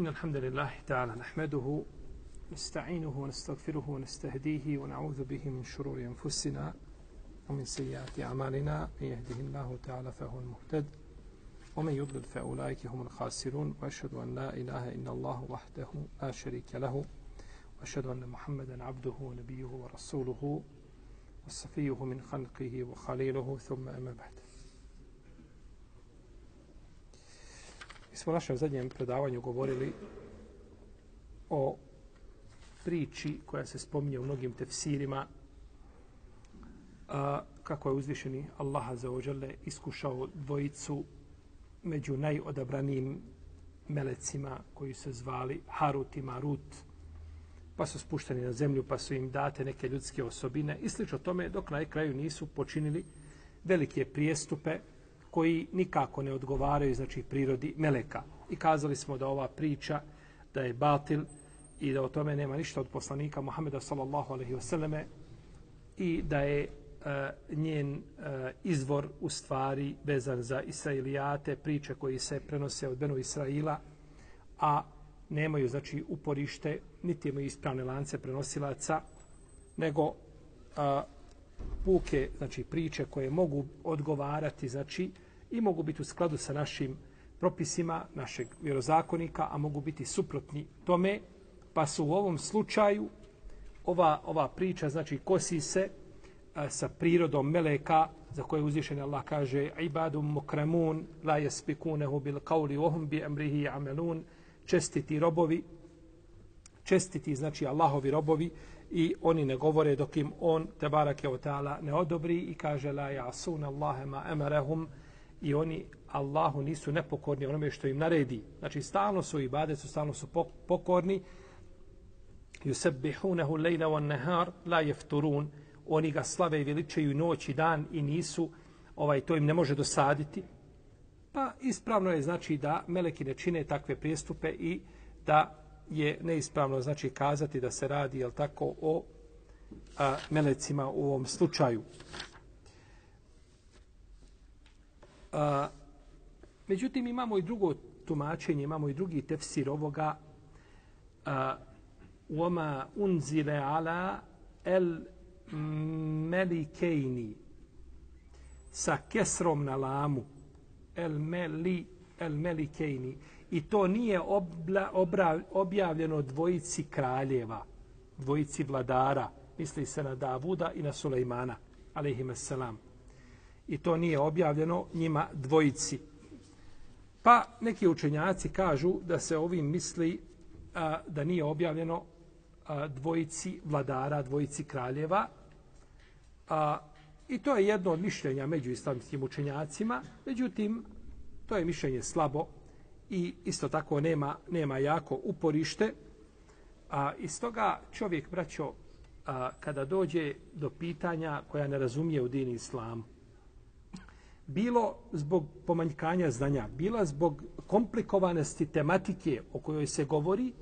إن الحمد لله تعالى نحمده نستعينه ونستغفره ونستهديه ونعوذ به من شرور أنفسنا ومن سيئات أعمالنا. من يهده الله تعالى فهو المهتد ومن يضلل فأولئك هم الخاسرون. وأشهد أن لا إله إلا الله وحده لا شريك له وأشهد أن محمدا عبده ونبيه ورسوله وصفيه من خلقه وخليله. ثم أما بعد. Mi smo u našem zadnjem predavanju govorili o priči koja se spominje u mnogim tefsirima a, kako je uzvišeni Allaha za ođele iskušao dvojicu među najodabranijim melecima koji se zvali Harut i Marut pa su spušteni na zemlju pa su im date neke ljudske osobine i slično tome dok na kraju nisu počinili velike prijestupe koji nikako ne odgovaraju znači prirodi meleka. I kazali smo da ova priča da je batil i da o tome nema ništa od poslanika Muhameda sallallahu alejhi ve selleme i da je uh, njen uh, izvor u stvari vezan za Israilijate, priče koji se prenose od Benu Israila, a nemaju znači uporište, niti imaju ispravne lance prenosilaca, nego a, puke, znači priče koje mogu odgovarati, znači i mogu biti u skladu sa našim propisima našeg vjerozakonika, a mogu biti suprotni tome, pa su u ovom slučaju ova, ova priča, znači kosi se a, sa prirodom meleka, za koje uzvišen Allah kaže ibadum mukramun la yasbikunahu bil qawli wa hum bi amrihi amalun čestiti robovi čestiti znači Allahovi robovi i oni ne govore dok im on te barake ta'ala ne odobri i kaže la yasun Allahe ma amarahum i oni Allahu nisu nepokorni onome što im naredi. Znači, stalno su i su stalno su pokorni. Yusabbihunahu lejla wan nahar la jefturun. Oni ga slave i veličaju noć i dan i nisu, ovaj to im ne može dosaditi. Pa ispravno je znači da meleki ne čine takve prijestupe i da je neispravno znači kazati da se radi jel tako o a, melecima u ovom slučaju. A, međutim, imamo i drugo tumačenje, imamo i drugi tefsir ovoga. A, Uoma unzile ala el melikejni sa kesrom na lamu. El meli el melikejni i to nije obla, obra, objavljeno dvojici kraljeva dvojici vladara misli se na Davuda i na Sulejmana alejhimeselam i to nije objavljeno njima dvojici. Pa neki učenjaci kažu da se ovim misli a, da nije objavljeno a, dvojici vladara, dvojici kraljeva. A, I to je jedno od mišljenja među islamskim učenjacima. Međutim, to je mišljenje slabo i isto tako nema, nema jako uporište. A iz toga čovjek, braćo, a, kada dođe do pitanja koja ne razumije u dini islamu, bilo zbog pomanjkanja znanja, bila zbog komplikovanosti tematike o kojoj se govori,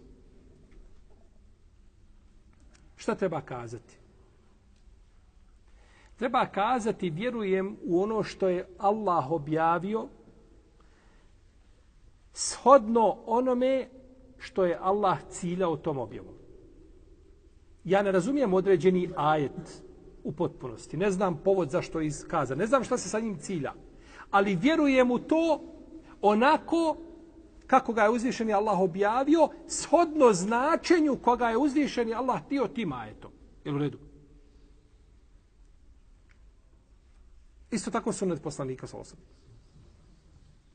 šta treba kazati? Treba kazati, vjerujem u ono što je Allah objavio, shodno onome što je Allah ciljao tom objavom. Ja ne razumijem određeni ajet, u potpunosti. Ne znam povod zašto je iskazan. Ne znam šta se sa njim cilja. Ali vjerujem u to onako kako ga je uzvišeni Allah objavio, shodno značenju koga je uzvišeni Allah tio tim je. Jel u redu? Isto tako sunet poslanika sa osobom.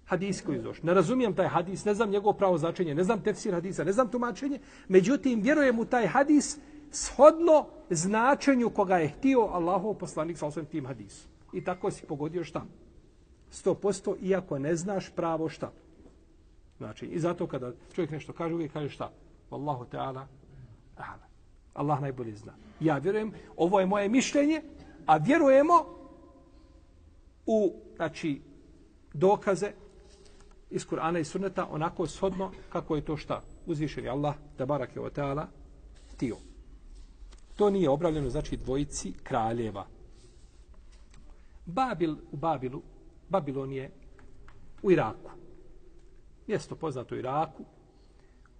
Hadis koji izdoš. Ne razumijem taj hadis, ne znam njegovo pravo značenje, ne znam tefsir hadisa, ne znam tumačenje, međutim, vjerujem u taj hadis shodno značenju koga je htio Allahov poslanik sa osvijem tim hadisom. I tako si pogodio šta? 100% iako ne znaš pravo šta. Znači, i zato kada čovjek nešto kaže, uvijek kaže šta? Wallahu ta'ala, ala. Allah najbolje zna. Ja vjerujem, ovo je moje mišljenje, a vjerujemo u, znači, dokaze iz Kur'ana i Sunneta onako shodno kako je to šta? Uzvišeni Allah, da barak je o ta'ala, tio. To nije obravljeno, znači, dvojici kraljeva. Babil u Babilu, Babilon je u Iraku. Mjesto poznato u Iraku,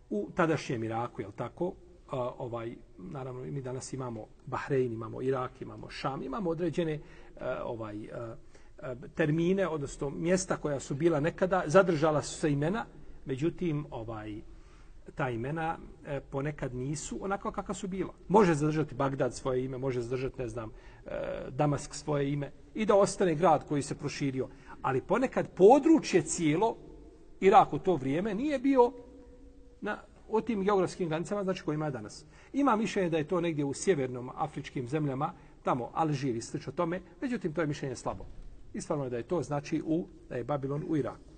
u tadašnjem Iraku, je tako? A, ovaj, naravno, mi danas imamo Bahrein, imamo Irak, imamo Šam, imamo određene a, ovaj a, termine, odnosno mjesta koja su bila nekada, zadržala su se imena, međutim, ovaj, ta imena e, ponekad nisu onako kakva su bila. Može zadržati Bagdad svoje ime, može zadržati, ne znam, e, Damask svoje ime i da ostane grad koji se proširio. Ali ponekad područje cijelo, Irak u to vrijeme, nije bio na, o tim geografskim granicama, znači koji ima danas. Ima mišljenje da je to negdje u sjevernom afričkim zemljama, tamo Alžir i slično tome, međutim to je mišljenje slabo. Ispravno je da je to znači u, da je Babilon u Iraku.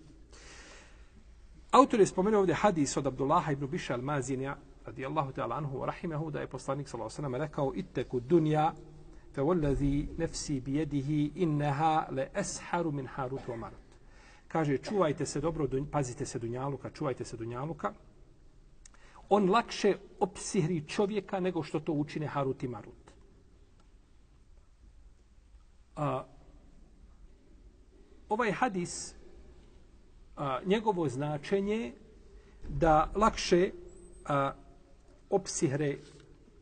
Autor je spomenuo ovdje hadis od Abdullaha ibn Biša al-Mazinja, radijallahu ta'ala anhu wa rahimahu, da je poslanik s.a.v. rekao, itteku dunja, fe wallazi nefsi bijedihi inneha le esharu min harut wa marut. Kaže, čuvajte se dobro, pazite se dunjaluka, čuvajte se dunjaluka. On lakše opsihri čovjeka nego što to učine harut i marut. A, ovaj hadis a, njegovo značenje da lakše a, opsihre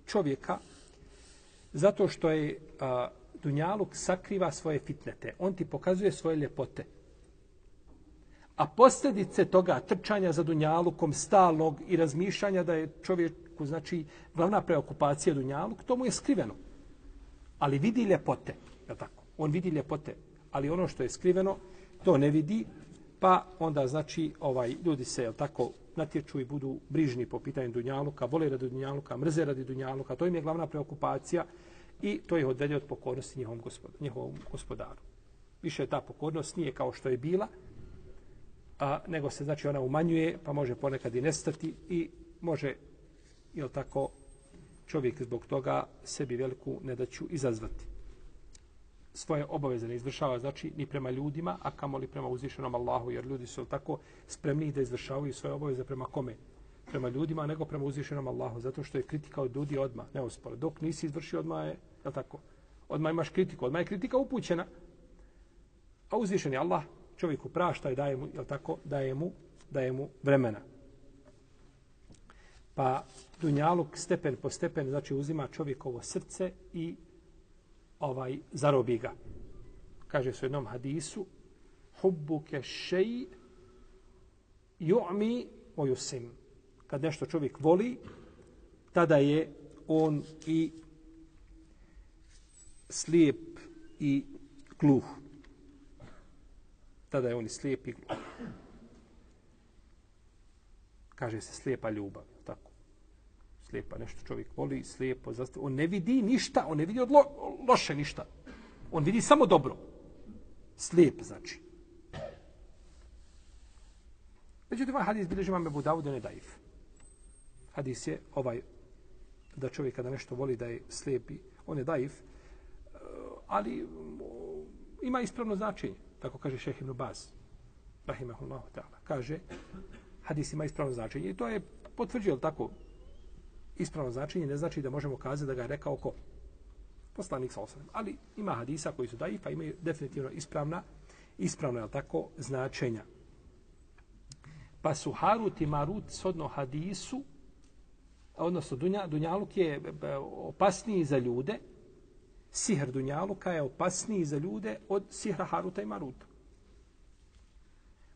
čovjeka zato što je a, Dunjaluk sakriva svoje fitnete. On ti pokazuje svoje ljepote. A posljedice toga trčanja za Dunjalukom stalnog i razmišljanja da je čovjeku, znači, glavna preokupacija Dunjaluk, to mu je skriveno. Ali vidi ljepote. Je tako? On vidi ljepote. Ali ono što je skriveno, to ne vidi, pa onda znači ovaj ljudi se jel tako natječu i budu brižni po pitanju dunjaluka, vole radi dunjaluka, mrze radi dunjaluka, to im je glavna preokupacija i to je odvelje od pokornosti njihovom, gospod, njihovom gospodaru. Više ta pokornost nije kao što je bila, a, nego se znači ona umanjuje, pa može ponekad i nestati i može, jel tako, čovjek zbog toga sebi veliku nedaću izazvati svoje obaveze ne izvršava, znači ni prema ljudima, a kamoli prema uzvišenom Allahu, jer ljudi su tako spremni da izvršavaju svoje obaveze prema kome? Prema ljudima, nego prema uzvišenom Allahu, zato što je kritika od ljudi odma neuspora. Dok nisi izvršio odma je, je tako? Odma imaš kritiku, odma je kritika upućena. A uzvišeni Allah čovjeku prašta i daje mu, je tako, daje mu, daje mu vremena. Pa dunjaluk stepen po stepen, znači uzima čovjekovo srce i ovaj zarobi ga. Kaže se u jednom hadisu hubbuke šeji ju'mi ojusim. yusim. Kad nešto čovjek voli, tada je on i slijep i gluh. Tada je on i slijep i gluh. Kaže se slijepa ljubav slijepa, nešto čovjek voli, slijepo, zastav... on ne vidi ništa, on ne vidi od lo, loše ništa. On vidi samo dobro. Slijep, znači. Međutim, ovaj hadis bilježi vam Ebu Dawud, ne daif. Hadis je ovaj, da čovjek kada nešto voli da je slijepi, on je daif, eh, ali mm, ima ispravno značenje, tako kaže šeh ibn Baz, rahimahullahu ta'ala. Kaže, hadis ima ispravno značenje i to je potvrđio, tako, ispravno značenje ne znači da možemo kazati da ga je rekao ko? Poslanik sa osanem. Ali ima hadisa koji su daif, pa imaju definitivno ispravna, ispravno je tako, značenja. Pa su Harut i Marut sodno hadisu, odnosno Dunja, Dunjaluk je e, e, opasniji za ljude, sihr Dunjaluka je opasniji za ljude od sihra Haruta i Maruta.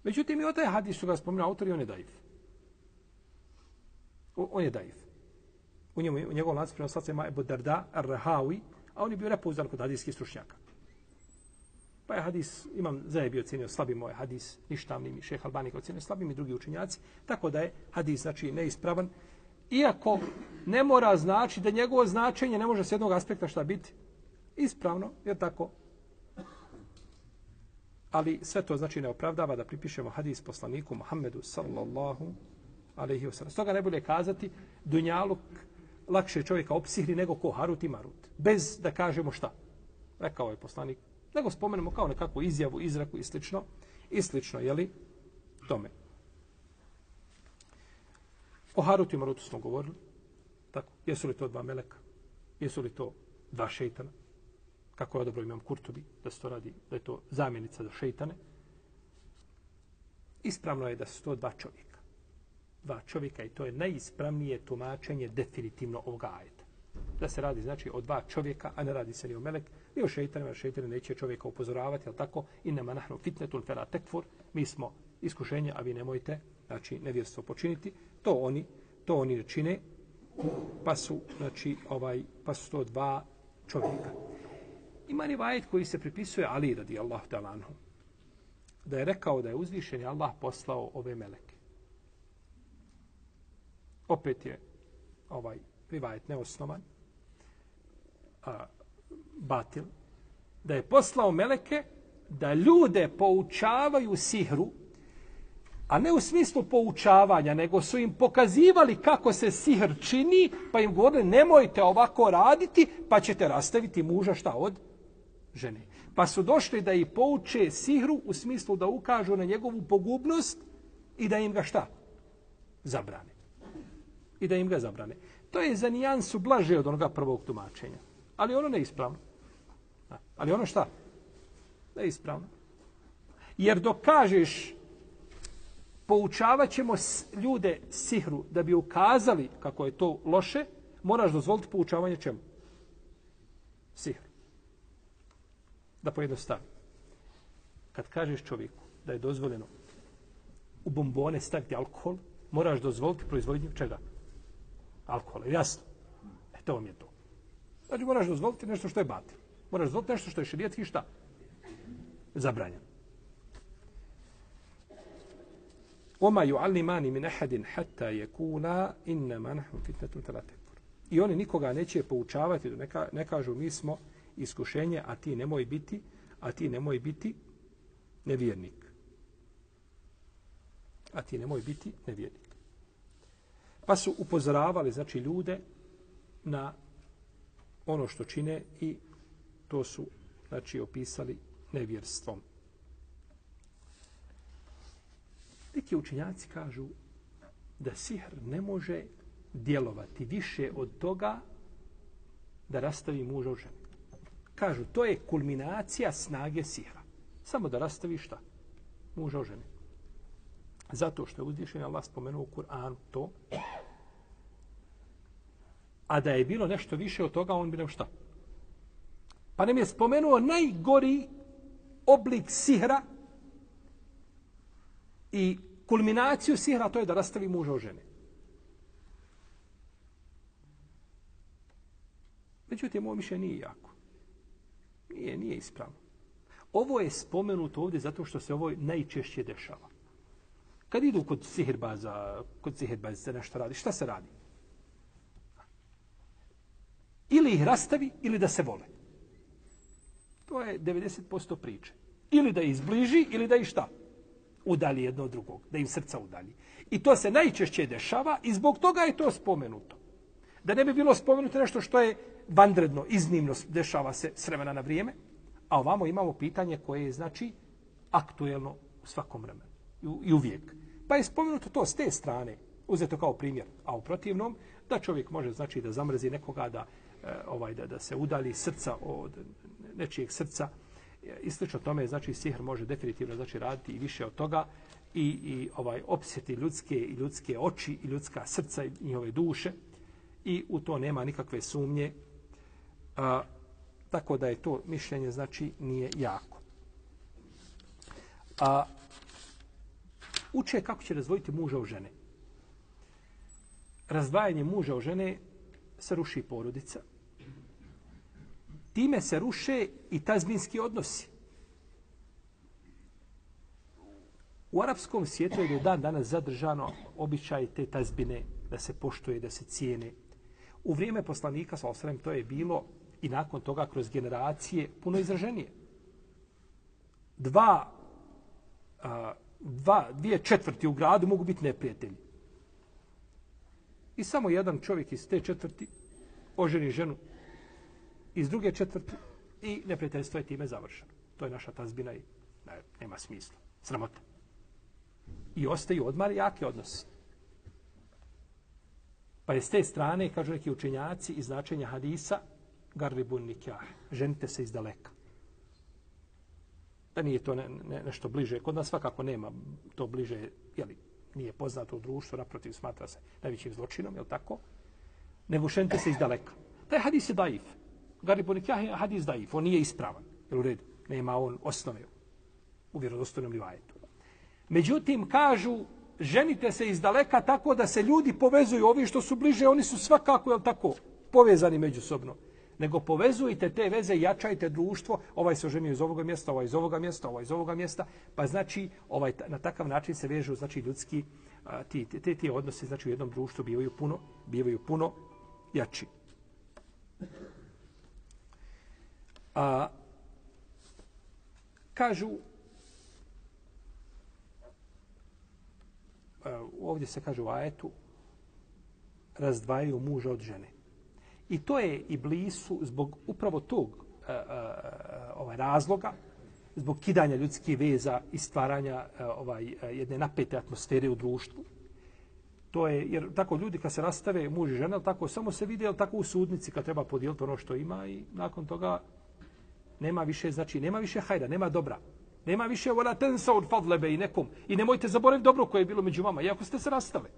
Međutim, i o taj hadis su ga spomenuo autor i on je daif. On je daif u njemu u njegovom lancu prenoslaca ima Ebu Darda Ar-Rahawi, a on je bio repouzdan kod hadijskih stručnjaka. Pa je hadis, imam Zajebi ocenio slabim moj hadis, ništavni mi šeha Albani kao cijenio slabim i drugi učenjaci, tako da je hadis znači neispravan. Iako ne mora znači da njegovo značenje ne može s jednog aspekta šta biti ispravno, jer tako. Ali sve to znači ne opravdava da pripišemo hadis poslaniku Muhammedu sallallahu alaihi wa sallam. Stoga ne bude kazati dunjaluk lakše čovjeka opsihri nego ko Harut i Marut. Bez da kažemo šta. Rekao je poslanik. Nego spomenemo kao nekakvu izjavu, izraku i slično. I slično, jeli? Tome. O Harut i Marutu smo govorili. Tako. Jesu li to dva meleka? Jesu li to dva šeitana? Kako je dobro imam Kurtobi da se to radi, da je to zamjenica za šeitane. Ispravno je da su to dva čovjeka dva čovjeka i to je najispravnije tumačenje definitivno ovoga ajeta. Da se radi znači o dva čovjeka, a ne radi se ni o melek, ni o šeitanima, šeitan neće čovjeka upozoravati, al tako, inama nahnu fitnetul fela tekfur, mi smo iskušenje, a vi nemojte, znači, nevjerstvo počiniti. To oni, to oni čine, pa su, znači, ovaj, pa su to dva čovjeka. Ima rivajet koji se pripisuje Ali radijallahu ta'ala anhu, da je rekao da je uzvišen Allah poslao ove meleke. Opet je ovaj rivajet neosnovan, a, batil, da je poslao meleke da ljude poučavaju sihru, a ne u smislu poučavanja, nego su im pokazivali kako se sihr čini, pa im govorili nemojte ovako raditi, pa ćete rastaviti muža šta od žene. Pa su došli da ih pouče sihru u smislu da ukažu na njegovu pogubnost i da im ga šta? Zabrane. I da im ga zabrane. To je za nijansu blaže od onoga prvog tumačenja. Ali ono neispravno. Ali ono šta? Neispravno. Jer dok kažeš poučavat ćemo ljude sihru da bi ukazali kako je to loše, moraš dozvoliti poučavanje čemu? Sihru. Da pojednostavim. Kad kažeš čovjeku da je dozvoljeno u bombone staviti alkohol, moraš dozvoliti proizvodnju čega? Alkohola. Jasno. E to vam je to. Znači moraš dozvoliti nešto što je batil. Moraš dozvoliti nešto što je širijetski šta? Zabranjeno. Oma ju alimani min ahadin hatta yakuna inna ma nahnu fitnatun fala takfur. I oni nikoga neće poučavati neka, ne kažu mi smo iskušenje, a ti nemoj biti, a ti nemoj biti nevjernik. A ti nemoj biti nevjernik. Pa su upozoravali, znači, ljude na ono što čine i to su, znači, opisali nevjerstvom. Neki učinjaci kažu da sihr ne može djelovati više od toga da rastavi muža u ženu. Kažu, to je kulminacija snage sihra. Samo da rastavi šta? Muža u ženu. Zato što je uzvišen Allah spomenuo u Kur'anu to. A da je bilo nešto više od toga, on bi nam šta? Pa nam je spomenuo najgori oblik sihra i kulminaciju sihra to je da rastavi muža o žene. Međutim, ovo mišljenje nije jako. Nije, nije ispravno. Ovo je spomenuto ovdje zato što se ovo najčešće dešava. Kad idu kod sihirbaza, kod sihirbaza se nešto radi, šta se radi? Ili ih rastavi, ili da se vole. To je 90% priče. Ili da ih izbliži, ili da ih šta? udalji jedno od drugog, da im srca udalji. I to se najčešće dešava i zbog toga je to spomenuto. Da ne bi bilo spomenuto nešto što je vandredno, iznimno dešava se s vremena na vrijeme, a ovamo imamo pitanje koje je znači aktuelno u svakom vremenu i uvijek. Pa je spomenuto to s te strane, uzeto kao primjer, a u protivnom, da čovjek može znači da zamrzi nekoga, da, Eh, ovaj, da, da se udali srca od nečijeg srca, i slično tome znači sihr može definitivno znači raditi i više od toga i, i ovaj opsjeti ljudske i ljudske oči i ljudska srca i njihove duše i u to nema nikakve sumnje. A, tako da je to mišljenje znači nije jako. A uče kako će razvojiti muža u žene. Razdvajanje muža u žene se ruši porodica time se ruše i tazbinski odnosi. U arapskom svijetu je do dan danas zadržano običaj te tazbine da se poštuje, da se cijene. U vrijeme poslanika, sa osrem, to je bilo i nakon toga kroz generacije puno izraženije. Dva, a, dva, dvije četvrti u gradu mogu biti neprijatelji. I samo jedan čovjek iz te četvrti oženi ženu iz druge četvrti i neprijateljstvo je time završeno. To je naša tazbina i ne, nema smisla. Sramota. I ostaju odmar jake odnosi. Pa je s te strane, kažu neki učenjaci, iz značenja hadisa, garribun nikah, ženite se iz daleka. Da nije to ne, ne, nešto bliže. Kod nas svakako nema to bliže, jeli, nije poznato u društvu, naprotiv smatra se najvećim zločinom, je tako? Nego šente se iz daleka. Taj hadis je daif. Garibu nikah je hadis daif, on nije ispravan. Jel u redu? Nema on osnove u vjerodostojnom rivajetu. Međutim, kažu, ženite se iz daleka tako da se ljudi povezuju. Ovi što su bliže, oni su svakako, jel tako, povezani međusobno. Nego povezujte te veze, jačajte društvo. Ovaj se oženio iz ovoga mjesta, ovaj iz ovoga mjesta, ovaj iz ovoga mjesta. Pa znači, ovaj, na takav način se vežu, znači, ljudski, a, ti, te, ti odnosi, znači, u jednom društvu bivaju puno, bivaju puno jači. A, kažu, e, ovdje se kaže u ajetu, razdvajaju muža od žene. I to je i blisu zbog upravo tog a, a, ovaj razloga, zbog kidanja ljudskih veza i stvaranja a, ovaj jedne napete atmosfere u društvu. To je, jer tako ljudi kad se rastave muž i žena, tako samo se vide, tako u sudnici kad treba podijeliti ono što ima i nakon toga nema više, znači nema više hajda, nema dobra. Nema više wala tensa od fadle i nekom. I nemojte zaboraviti dobro koje je bilo među vama, iako ste se rastali.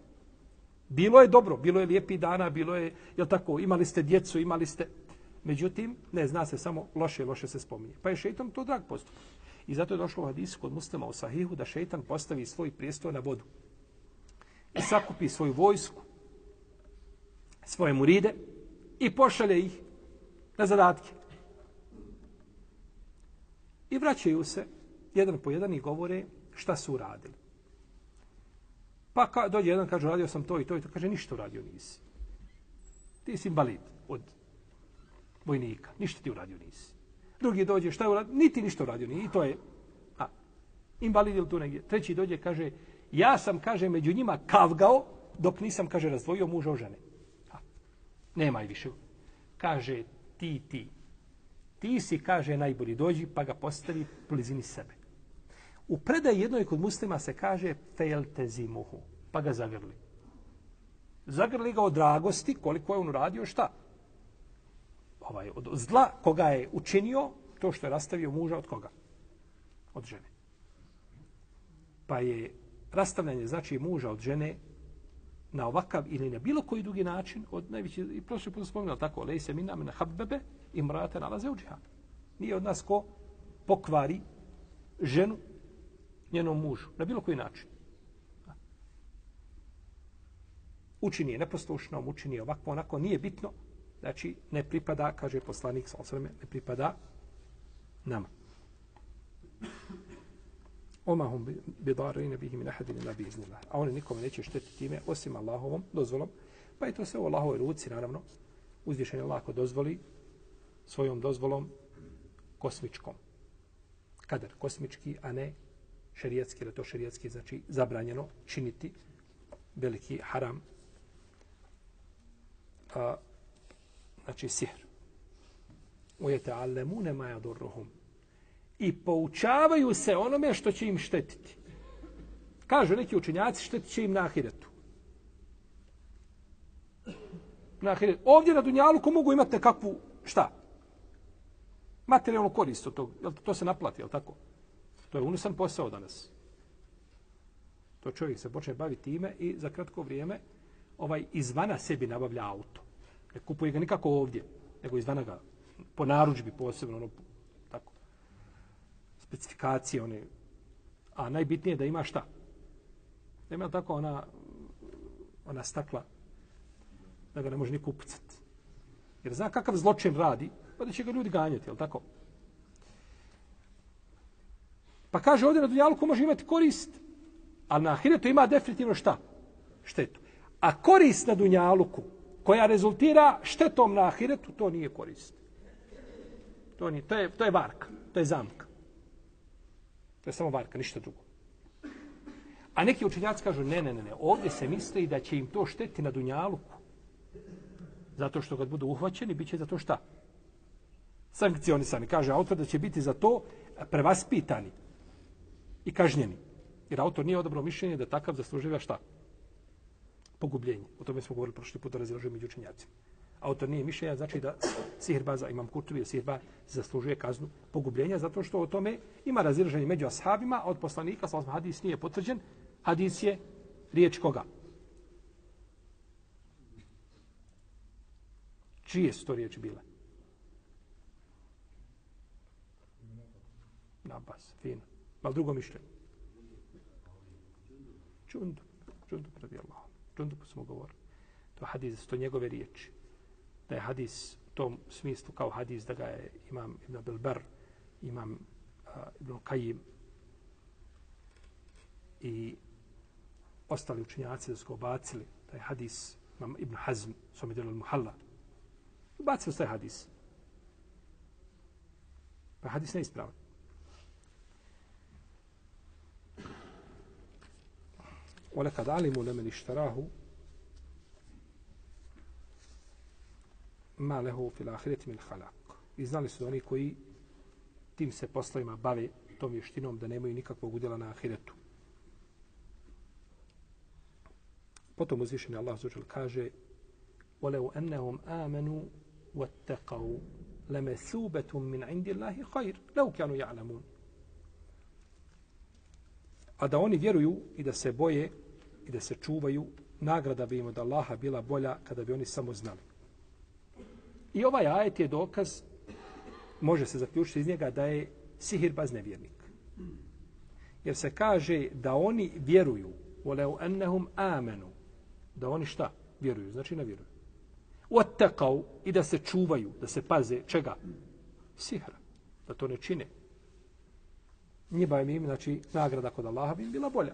Bilo je dobro, bilo je lijepi dana, bilo je, jel tako, imali ste djecu, imali ste... Međutim, ne, zna se samo loše, loše se spominje. Pa je šeitan to drag postup. I zato je došlo u hadisu kod muslima u sahihu da šeitan postavi svoj prijestoj na vodu. I sakupi svoju vojsku, svoje muride i pošalje ih na zadatke. I vraćaju se jedan po jedan i govore šta su uradili. Pa ka, dođe jedan, kaže, radio sam to i to i to. Kaže, ništa uradio nisi. Ti si invalid od vojnika. Ništa ti uradio nisi. Drugi dođe, šta je uradio? Niti ništa uradio nisi. I to je, a, invalid ili tu negdje. Treći dođe, kaže, ja sam, kaže, među njima kavgao, dok nisam, kaže, razdvojio muža o žene. A, nema i više. Kaže, ti, ti. Ti si, kaže, najbolji dođi, pa ga postavi blizini sebe. U predaj jednoj kod muslima se kaže feltezimuhu, pa ga zagrli. Zagrli ga od dragosti, koliko je on uradio, šta? Ovaj, od zla koga je učinio, to što je rastavio muža od koga? Od žene. Pa je rastavljanje znači muža od žene na ovakav ili na bilo koji drugi način od najveći i prošli put spomenuo tako lej se minna na habbebe imrate nalaze u džihad. Nije od nas ko pokvari ženu njenom mužu, na bilo koji način. Učini je neposlušnom, učini je ovako, onako, nije bitno, znači ne pripada, kaže poslanik sa osvrame, ne pripada nama. Oma hum bidara i nebihim nehadini na biznila. A oni nikome neće štetiti time, osim Allahovom dozvolom. Pa je to sve u Allahovoj ruci, naravno. Uzvišen je Allah dozvoli svojom dozvolom kosmičkom. Kadar kosmički, a ne šerijatski, jer to šerijatski znači zabranjeno činiti veliki haram. A, znači sihr. Ujete allemune maja durruhum. I poučavaju se onome što će im štetiti. Kažu neki učenjaci štetit će im na ahiretu. Na ahiretu. Ovdje na Dunjaluku mogu imati nekakvu, šta? Materijalnu korist od tog. Jel to se naplati, je tako? To je unosan posao danas. To čovjek se počne baviti time i za kratko vrijeme ovaj izvana sebi nabavlja auto. Ne kupuje ga nikako ovdje, nego izvana ga po naručbi posebno, ono, tako, specifikacije, one, a najbitnije je da ima šta? Da ima tako ona, ona stakla, da ga ne može ni kupucati. Jer zna kakav zločin radi, pa da će ga ljudi ganjati, jel tako? Pa kaže ovdje na dunjalku može imati korist, ali na ahiretu ima definitivno šta? Štetu. A korist na dunjaluku koja rezultira štetom na ahiretu, to nije korist. To, nije, to, je, to je varka, to je zamka. To je samo varka, ništa drugo. A neki učenjaci kažu, ne, ne, ne, ne, ovdje se misli da će im to šteti na dunjaluku. Zato što kad budu uhvaćeni, bit će za to šta? Sankcionisani. Kaže autor da će biti za to prevaspitani i kažnjeni. Jer autor nije odabrao mišljenje da takav zasluživa šta? Pogubljenje. O tome smo govorili prošli put da razilažuju među učenjacima. Autor nije mišljenja, znači da sihrbaza, imam kurtovi, da sihrba zaslužuje kaznu pogubljenja, zato što o tome ima razilaženje među ashabima, od poslanika, sa hadis nije potvrđen, hadis je Riječ koga? Čije su to riječi bile? Abbas, fino. Mal drugo mišljenje? Čundu. Čundu radi Allah. Čundu smo govorili. To je hadis, to njegove riječi. Da je hadis u tom smislu kao hadis da ga je imam Ibn Abdelbar, imam uh, Ibn Kajim i ostali učinjaci da su ga obacili. Taj hadis imam Ibn Hazm, som je Muhalla. Bacili su taj hadis. Pa hadis ne ispravan. ولقد علموا لمن اشتراه ma lehu fil ahireti min halak. I znali su oni koji tim se poslovima bave tom vještinom da nemaju nikakvog udjela na ahiretu. Potom uzvišeni Allah zuđel kaže وَلَوْ أَنَّهُمْ آمَنُوا وَاتَّقَوْا لَمَثُوبَةٌ مِنْ عِنْدِ اللَّهِ خَيْرٌ لَوْ كَانُوا يَعْلَمُونَ A da oni vjeruju i da se boje i da se čuvaju, nagrada bi im od Allaha bila bolja kada bi oni samo znali. I ovaj ajet je dokaz, može se zaključiti iz njega, da je sihirbaz nevjernik. Jer se kaže da oni vjeruju, voleu ennehum amenu, da oni šta? Vjeruju, znači ne vjeruju. Ottekau i da se čuvaju, da se paze, čega? Sihra, da to ne čine. Njiba im, znači, nagrada kod Allaha bi bila bolja.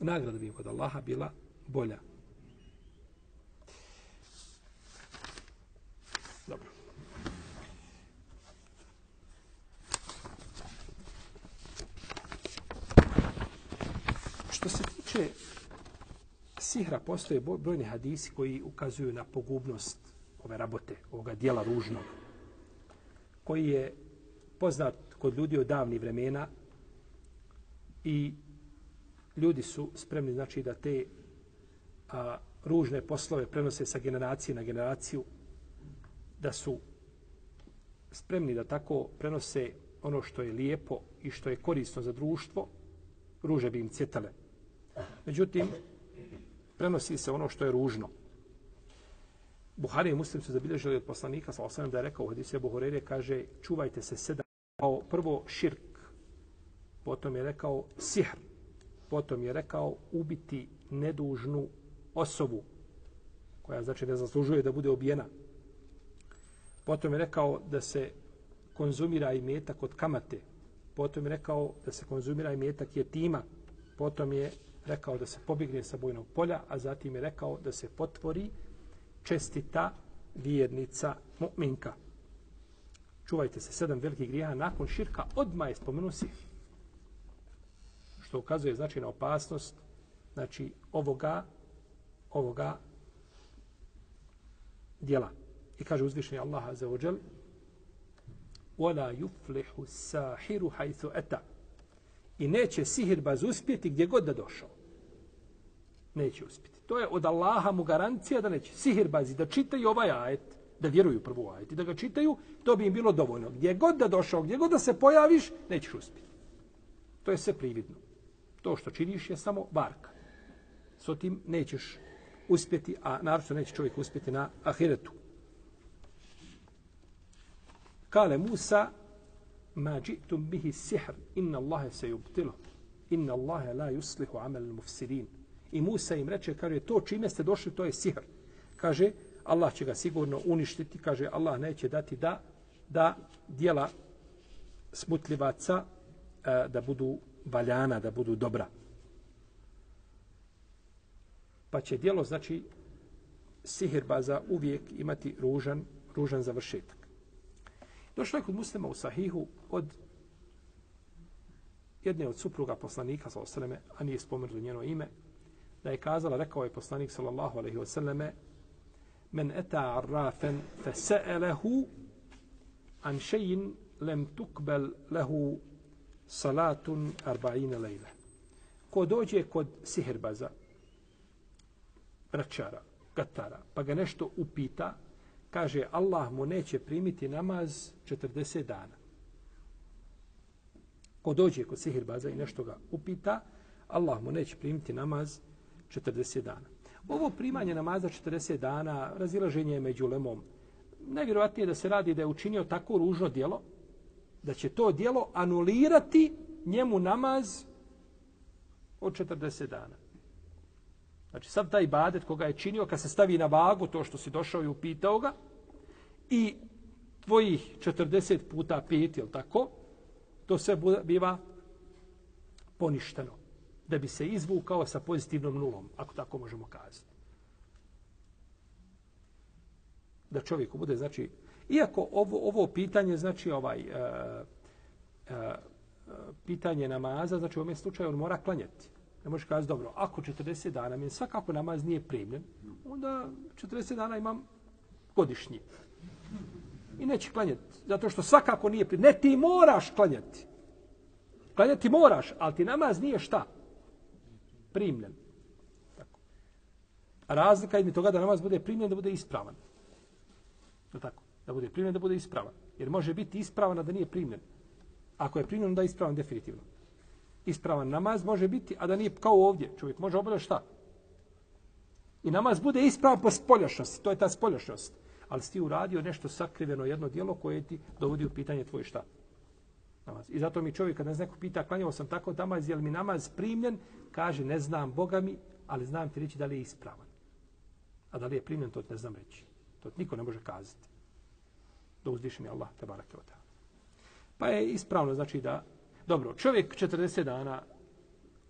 Nagrada bi kod Allaha bila bolja. Dobro. Što se tiče sihra, postoje brojni hadisi koji ukazuju na pogubnost ove rabote, ovoga dijela ružnog, koji je poznat kod ljudi od davnih vremena i ljudi su spremni znači da te a, ružne poslove prenose sa generacije na generaciju da su spremni da tako prenose ono što je lijepo i što je korisno za društvo, ruže bi im cjetale. Međutim, prenosi se ono što je ružno. Buhari i Muslim su zabilježili od poslanika sa osanem da je rekao u hadisu Ebu Horeire, kaže, čuvajte se sedam. Kao prvo širk, potom je rekao sihr, potom je rekao ubiti nedužnu osobu, koja znači ne zaslužuje da bude obijena. Potom je rekao da se konzumira i metak od kamate. Potom je rekao da se konzumira i metak je tima. Potom je rekao da se pobigne sa bojnog polja, a zatim je rekao da se potvori čestita vjernica mu'minka. Čuvajte se sedam velikih grijeha nakon širka odmah je spomenu sihir Što ukazuje znači na opasnost znači ovoga ovoga djela. I kaže uzvišenje Allaha za ođel وَلَا يُفْلِحُ السَّاحِرُ حَيْثُ أَتَى I neće sihirbaz uspjeti gdje god da došao. Neće uspjeti. To je od Allaha mu garancija da neće. Sihirbazi da čitaju ovaj ajet, da vjeruju prvu ajet i da ga čitaju, to bi im bilo dovoljno. Gdje god da došao, gdje god da se pojaviš, nećeš uspjeti. To je sve prividno. To što činiš je samo barka. S tim nećeš uspjeti, a naravno neće čovjek uspjeti na ahiretu. Kale Musa, ma džitum bihi sihr, inna Allahe se yubtilo, inna Allahe la yuslihu amel mufsirin. I Musa im reče, kaže, to čime ste došli, to je sihr. Kaže, Allah će ga sigurno uništiti, kaže, Allah neće dati da, da dijela smutljivaca e, da budu valjana, da budu dobra. Pa će dijelo, znači, sihirbaza uvijek imati ružan, ružan završetak. Došlo je kod muslima u sahihu od jedne od supruga poslanika, sallallahu a nije spomenuto njeno ime, da je kazala, rekao je poslanik, sallallahu alaihi wasallam, men eta arrafen fe se'elehu an še'in lem tukbel lehu salatun arba'ina lejle. Ko dođe kod siherbaza, braćara, gatara, pa ga nešto upita, kaže Allah mu neće primiti namaz 40 dana. ko dođe kod siherbaza i nešto ga upita, Allah mu neće primiti namaz 40 dana. Ovo primanje namaza 40 dana, razilaženje je među lemom. Najvjerovatnije je da se radi da je učinio tako ružno dijelo, da će to dijelo anulirati njemu namaz od 40 dana. Znači sav taj ibadet koga je činio, kad se stavi na vagu to što si došao i upitao ga, i tvojih 40 puta 5, jel tako? To sve biva poništeno. Da bi se izvukao sa pozitivnom nulom, ako tako možemo kazati. Da čovjeku bude, znači, iako ovo, ovo pitanje, znači, ovaj, uh, uh, pitanje namaza, znači u ovom slučaju on mora klanjati. Ne može kazati, dobro, ako 40 dana mi svakako namaz nije primljen, onda 40 dana imam godišnji. I neće klanjati, zato što svakako nije primljen. Ne, ti moraš klanjati. Klanjati moraš, ali ti namaz nije šta? Primljen. Tako. A razlika je mi toga da namaz bude primljen, da bude ispravan. Je tako. Da bude primljen, da bude ispravan. Jer može biti ispravan, a da nije primljen. Ako je primljen, da je ispravan definitivno. Ispravan namaz može biti, a da nije kao ovdje. Čovjek može obavljati šta? I namaz bude ispravan po spoljašnosti. To je ta spoljašnost. Ali si ti uradio nešto sakriveno, jedno dijelo koje ti dovodi u pitanje tvoj šta? Namaz. I zato mi čovjek, kada nas neko pita, klanjao sam tako namaz, je li mi namaz primljen? Kaže, ne znam Boga mi, ali znam ti reći da li je ispravan. A da li je primljen, to ne znam reći. To niko ne može kazati. Da uzdiši mi Allah, te barake ta'ala. Pa je ispravno, znači da... Dobro, čovjek 40 dana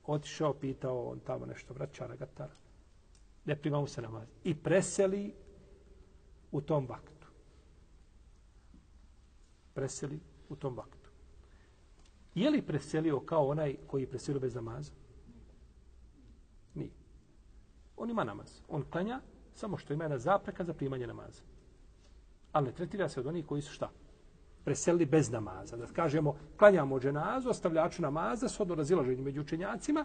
otišao, pitao, on tamo nešto vraća gatara. Ne prima mu se namaz. I preseli u tom vaktu. Preseli u tom vaktu. Je li preselio kao onaj koji je preselio bez namaza? Nije. On ima namaz. On klanja samo što ima jedna zapreka za primanje namaza. Ali ne tretira se od onih koji su šta? preselili bez namaza. Da kažemo, klanjamo dženazu, ostavljaču namaza, s razilaženje među učenjacima.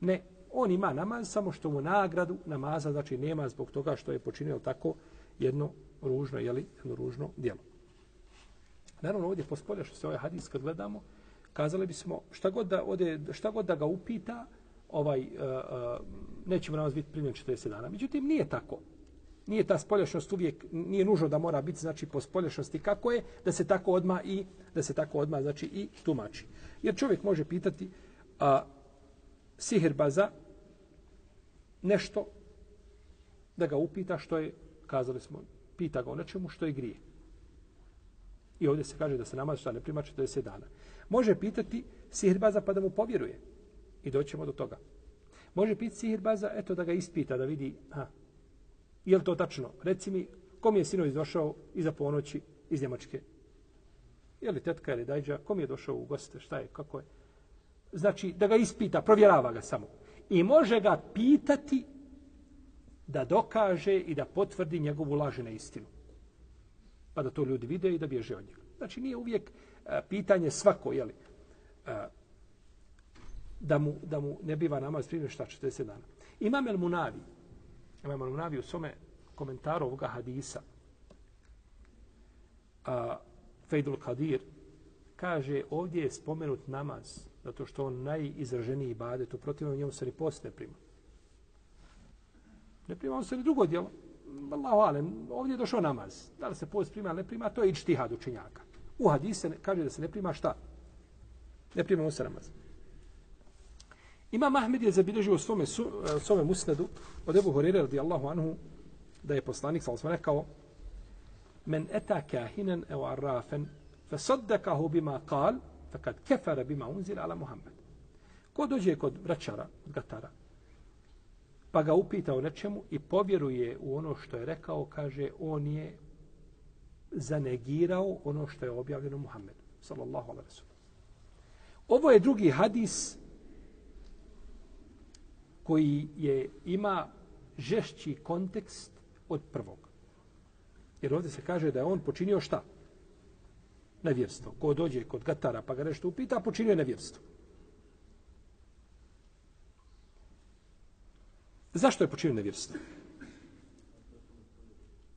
Ne, on ima namaz, samo što mu nagradu namaza, znači nema zbog toga što je počinio tako jedno ružno, jeli, jedno ružno djelo. Naravno, ovdje pospolja što se ovaj hadis kad gledamo, kazali bismo šta god da, ode, šta god da ga upita, ovaj, uh, uh, nećemo namaz biti primjen 40 dana. Međutim, nije tako nije ta spoljašnost uvijek nije nužno da mora biti znači po spoljašnosti. Kako je da se tako odma i da se tako odma znači i tumači? Jer čovjek može pitati a sihirbaza nešto da ga upita što je kazali smo pita ga o nečemu što je grije. I ovdje se kaže da se namaz šta ne prima 40 dana može pitati sihirbaza pa da mu povjeruje. I doćemo do toga. Može pitati sihirbaza eto da ga ispita da vidi ha Je li to tačno? Reci mi, kom je sinoć došao iza ponoći iz Njemačke? Je li tetka ili dajđa? Kom je došao u goste? Šta je? Kako je? Znači, da ga ispita, provjerava ga samo. I može ga pitati da dokaže i da potvrdi njegovu laži na istinu. Pa da to ljudi vide i da bježe od njega. Znači, nije uvijek a, pitanje svako, je li, a, da, mu, da mu ne biva namaz primjer šta 40 dana. Imam el Munavi, Imam Al-Munavi u svome komentaru ovoga hadisa a, Fejdul Kadir kaže ovdje je spomenut namaz zato što on najizraženiji ibadet u protivnom njemu se ni post ne prima. Ne prima on se ni drugo djelo. Allahu alem, ovdje je došao namaz. Da li se post prima ili ne prima, to je ičtihad učenjaka. U hadise kaže da se ne prima šta? Ne prima on se namaz. Ima Mahmed je zabilježio u svome, su, uh, svome musnedu od Ebu Horeire radijallahu anhu da je poslanik sallallahu alejhi rekao men eta kahinan aw arrafan fasaddaqahu bima qal faqad kafara bima unzila ala Muhammad. Ko dođe kod vraćara, gatara, pa ga upita o nečemu i povjeruje u ono što je rekao, kaže, on je zanegirao ono što je objavljeno Muhammedu, sallallahu alaihi wa Ovo je drugi hadis koji je ima žešći kontekst od prvog. Jer ovdje se kaže da je on počinio šta? Nevjerstvo. Ko dođe kod Gatara pa ga nešto upita, počinio je nevjerstvo. Zašto je počinio nevjerstvo?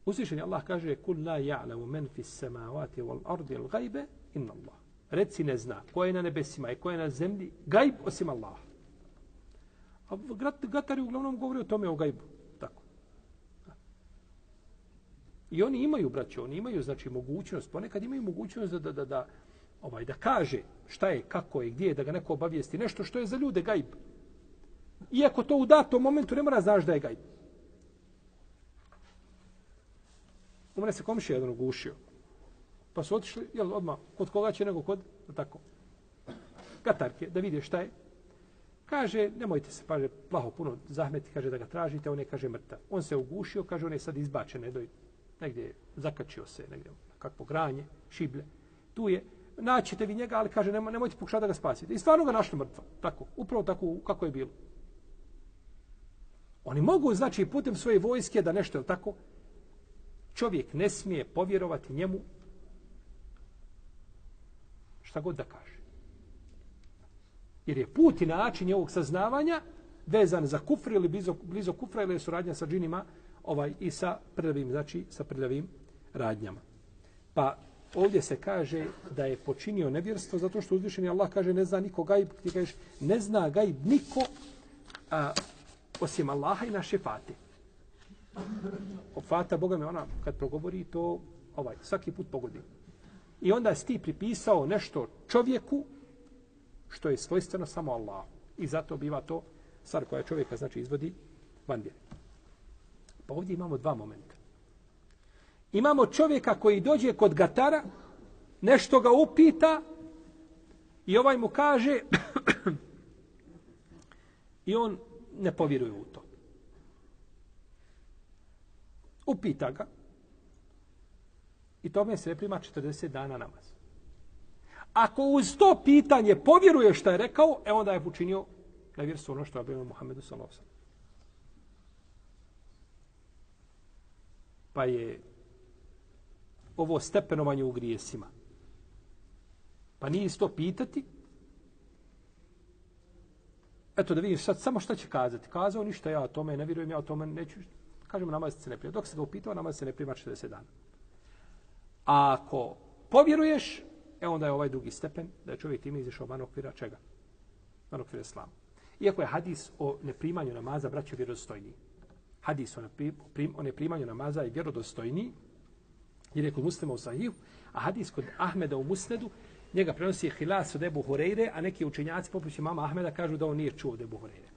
Uzvišen Allah kaže kul la ja'lamu men fis samavati wal ardi al gajbe inna Allah. Reci ne zna. Ko je na nebesima i ko je na zemlji? Gajb osim Allaha. A gatari uglavnom govori o tome o gajbu. Tako. I oni imaju, braće, oni imaju, znači, mogućnost, ponekad imaju mogućnost da, da, da, da, ovaj, da kaže šta je, kako je, gdje je, da ga neko obavijesti. Nešto što je za ljude gajb. Iako to u datom momentu ne mora znaš da je gajb. U mene se komšija jedan ugušio. Pa su otišli, jel, odmah, kod koga će nego kod, tako, gatarke, da vidi šta je. Kaže, nemojte se, paže, plaho puno zahmeti, kaže da ga tražite, on je, kaže, mrtav. On se ugušio, kaže, on je sad izbačen, ne doj, negdje je zakačio se, negdje, kakvo granje, šible. Tu je, naćete vi njega, ali kaže, nemoj, nemojte pokušati da ga spasite. I stvarno ga našli mrtva, tako, upravo tako kako je bilo. Oni mogu, znači, putem svoje vojske da nešto, je tako, čovjek ne smije povjerovati njemu šta god da kaže. Jer je put i način ovog saznavanja vezan za kufr ili blizo, blizo kufra ili suradnja sa džinima ovaj, i sa prljavim, znači sa prljavim radnjama. Pa ovdje se kaže da je počinio nevjerstvo zato što uzvišeni Allah kaže ne zna niko gajb, ti kažeš ne zna gajb niko a, osim Allaha i naše fate. O fata Boga me ona kad progovori to ovaj svaki put pogodi. I onda si ti pripisao nešto čovjeku što je svojstveno samo Allah. I zato biva to stvar koja čovjeka znači izvodi van vjere. Pa ovdje imamo dva momenta. Imamo čovjeka koji dođe kod gatara, nešto ga upita i ovaj mu kaže i on ne povjeruje u to. Upita ga i tome se prima 40 dana namaz. Ako uz to pitanje povjeruje što je rekao, e onda je učinio nevjerstvo ono što je objavio Muhammedu sallallahu Pa je ovo stepenovanje u grijesima. Pa nije isto pitati. Eto da vidim sad samo što će kazati. Kazao ništa ja o tome, ne vjerujem ja o tome, neću. Kažemo namaz se ne prima. Dok se ga upitao, namaz se ne prima 40 dana. A ako povjeruješ, E onda je ovaj drugi stepen, da je čovjek time izišao van okvira čega? Van okvira islama. Iako je hadis o neprimanju namaza, braće, vjerodostojni. Hadis o, neprim, o neprimanju namaza je vjerodostojni, jer je kod muslima u sahiju, a hadis kod Ahmeda u musnedu, njega prenosi Hilas od Ebu Horeire, a neki učenjaci, poput mama Ahmeda, kažu da on nije čuo od Ebu Horeire.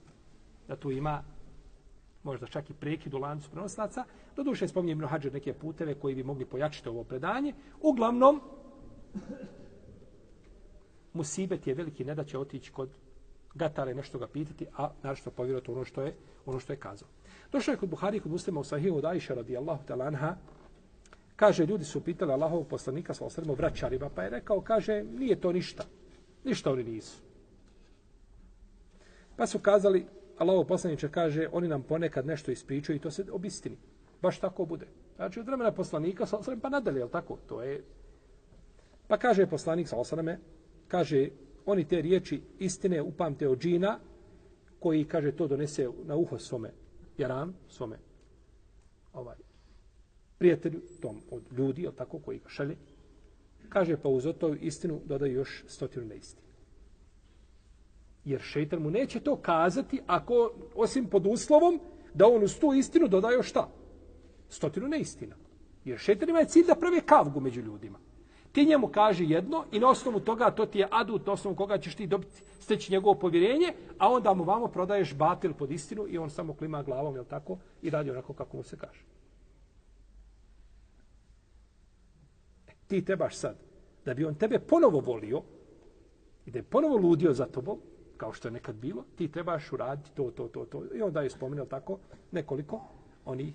Da tu ima možda čak i prekid u lancu prenoslaca. Do duše spominje Ibn Hađer neke puteve koji bi mogli pojačiti ovo predanje. Uglavnom, musibet je veliki, ne da će otići kod gatare nešto ga pitati, a naravno povjerovati ono što je ono što je kazao. Došao je kod Buhari, kod muslima u sahihu od Aisha radijallahu ta'ala anha, kaže, ljudi su pitali Allahovog poslanika sa osrmo vraćarima, pa je rekao, kaže, nije to ništa. Ništa oni nisu. Pa su kazali, Allahov poslaniče kaže, oni nam ponekad nešto ispričaju i to se obistini. Baš tako bude. Znači, od vremena poslanika, sa osrme, pa nadalje, je tako? To je... Pa kaže poslanik sa osrme, kaže, oni te riječi istine upamte od džina, koji, kaže, to donese na uho svome jaram, svome ovaj, prijatelju, tom od ljudi, od tako, koji ga šalje. Kaže, pa uz to istinu dodaju još stotinu neistine. Jer šeitan mu neće to kazati ako, osim pod uslovom, da on uz tu istinu dodaje šta? Stotinu neistina. Jer šeitan ima cilj da prave kavgu među ljudima. Ti njemu kaže jedno i na osnovu toga to ti je adut, na osnovu koga ćeš ti dobiti, steći njegovo povjerenje, a onda mu vamo prodaješ batil pod istinu i on samo klima glavom, jel tako? I radi onako kako mu se kaže. E, ti trebaš sad, da bi on tebe ponovo volio i da je ponovo ludio za tobom, kao što je nekad bilo, ti trebaš uraditi to, to, to, to. I onda je spomenuo tako nekoliko oni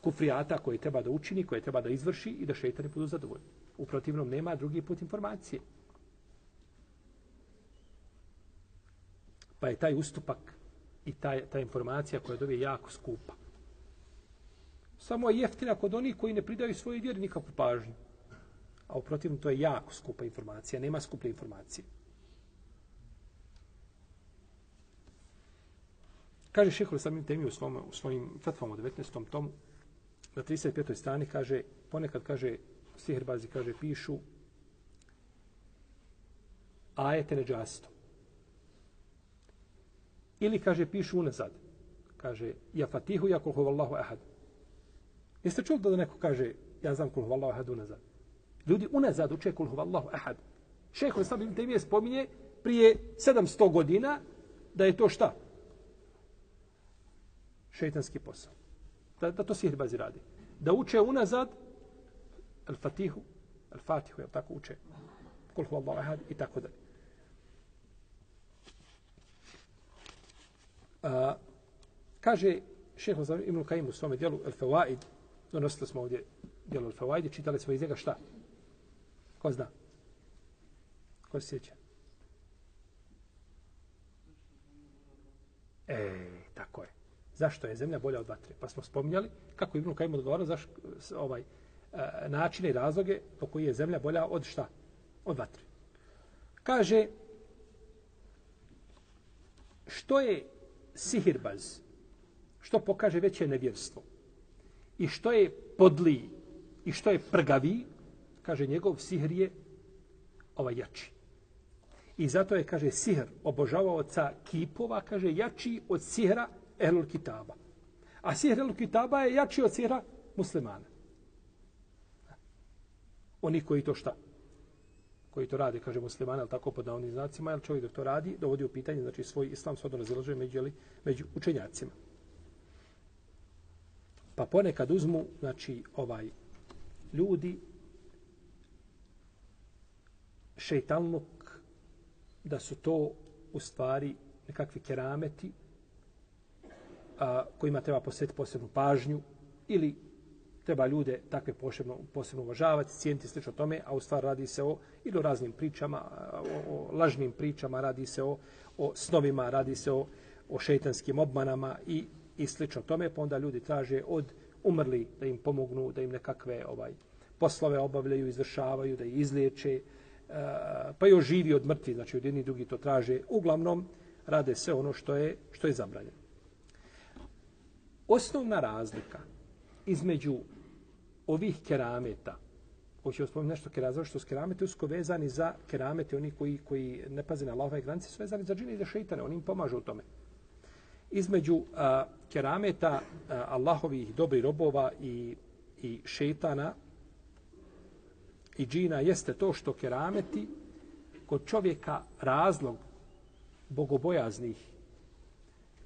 kufrijata koje treba da učini, koje treba da izvrši i da šeitani budu zadovoljni. U protivnom nema drugi put informacije. Pa je taj ustupak i taj, ta informacija koja dobije jako skupa. Samo je jeftina kod onih koji ne pridaju svoje vjeri nikakvu pažnju. A u protivnom to je jako skupa informacija. Nema skuplje informacije. Kaže Šehol samim temi u, svom, u svojim fetvama u 19. tomu, na 35. strani kaže, ponekad kaže, sihirbazi kaže, pišu ajete neđastom. Ili, kaže, pišu unazad. Kaže, ja fatihu, ja kul huvallahu ahad. Jeste čuli da neko kaže, ja znam kul huvallahu ahad unazad? Ljudi unazad uče kul huvallahu ahad. Šeho Islam im temije spominje prije 700 godina da je to šta? Šeitanski posao. Da, da to sihrbazi radi. Da uče unazad al-fatihu, al-fatihu, je tako uče? Kul huvallahu ahad i tako dalje. A, kaže šeheh za Ibn Kajim u svome dijelu Al-Fawaid, donosili smo ovdje dijelu Al-Fawaid čitali smo iz njega šta? Ko zna? Ko se sjeća? E, tako je. Zašto je zemlja bolja od vatre? Pa smo spominjali kako Ibn Kajim odgovarao za ovaj, E, načine i razloge po koji je zemlja bolja od šta? Od vatre. Kaže, što je sihirbaz, što pokaže veće nevjerstvo, i što je podli, i što je prgavi, kaže njegov sihr je ovaj jači. I zato je, kaže, sihr obožavaoca kipova, kaže, jači od sihra Ehlul Kitaba. A sihr Ehlul Kitaba je jači od sihra muslimana. Oni koji to šta? koji to rade, kaže muslimani, ali tako pod navodnim znacima, jer čovjek dok to radi, dovodi u pitanje, znači svoj islam svodno razilaže među, među učenjacima. Pa ponekad uzmu, znači, ovaj, ljudi, šeitalnuk, da su to u stvari nekakvi kerameti, a, kojima treba posvetiti posebnu pažnju, ili treba ljude takve posebno, posebno uvažavati, cijeniti slično tome, a u stvari radi se o ili o raznim pričama, o, o lažnim pričama, radi se o, o snovima, radi se o, o šeitanskim obmanama i, i slično tome, pa onda ljudi traže od umrli da im pomognu, da im nekakve ovaj poslove obavljaju, izvršavaju, da ih izliječe, e, pa i oživi od mrtvi, znači od jedni drugi to traže. Uglavnom, rade sve ono što je, što je zabranjeno. Osnovna razlika između ovih kerameta, hoću spomenuti nešto kerameta, što su keramete usko vezani za keramete, oni koji, koji ne paze na Allahove granice, su vezani za džine i za šeitane, oni im pomažu u tome. Između a, kerameta a, Allahovih dobri robova i, i šeitana i džina jeste to što kerameti kod čovjeka razlog bogobojaznih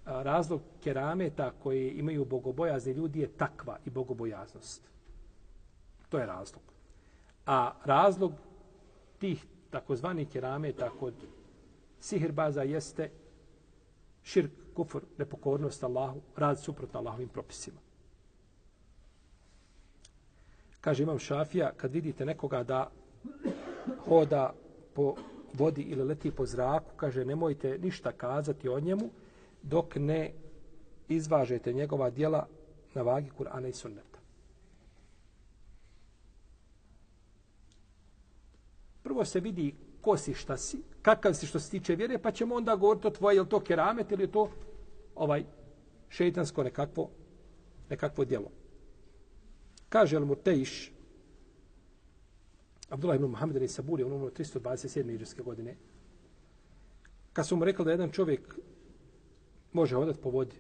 razlog kerameta koje imaju bogobojazni ljudi je takva i bogobojaznost. To je razlog. A razlog tih takozvanih kerameta kod sihirbaza jeste širk, kufr, nepokornost Allahu, rad suprotno Allahovim propisima. Kaže imam šafija, kad vidite nekoga da hoda po vodi ili leti po zraku, kaže nemojte ništa kazati o njemu, dok ne izvažete njegova dijela na vagi Kur'ana i sunneta. Prvo se vidi ko si, šta si, kakav si što se tiče vjere, pa ćemo onda govoriti o tvoje, je to keramet ili je to ovaj šeitansko nekakvo, nekakvo djelo. Kaže El Murteiš, Abdullah ibn Muhammed ibn Saburi, on umro 327. iđeske godine, kad su mu rekli da jedan čovjek može hodati po vodi.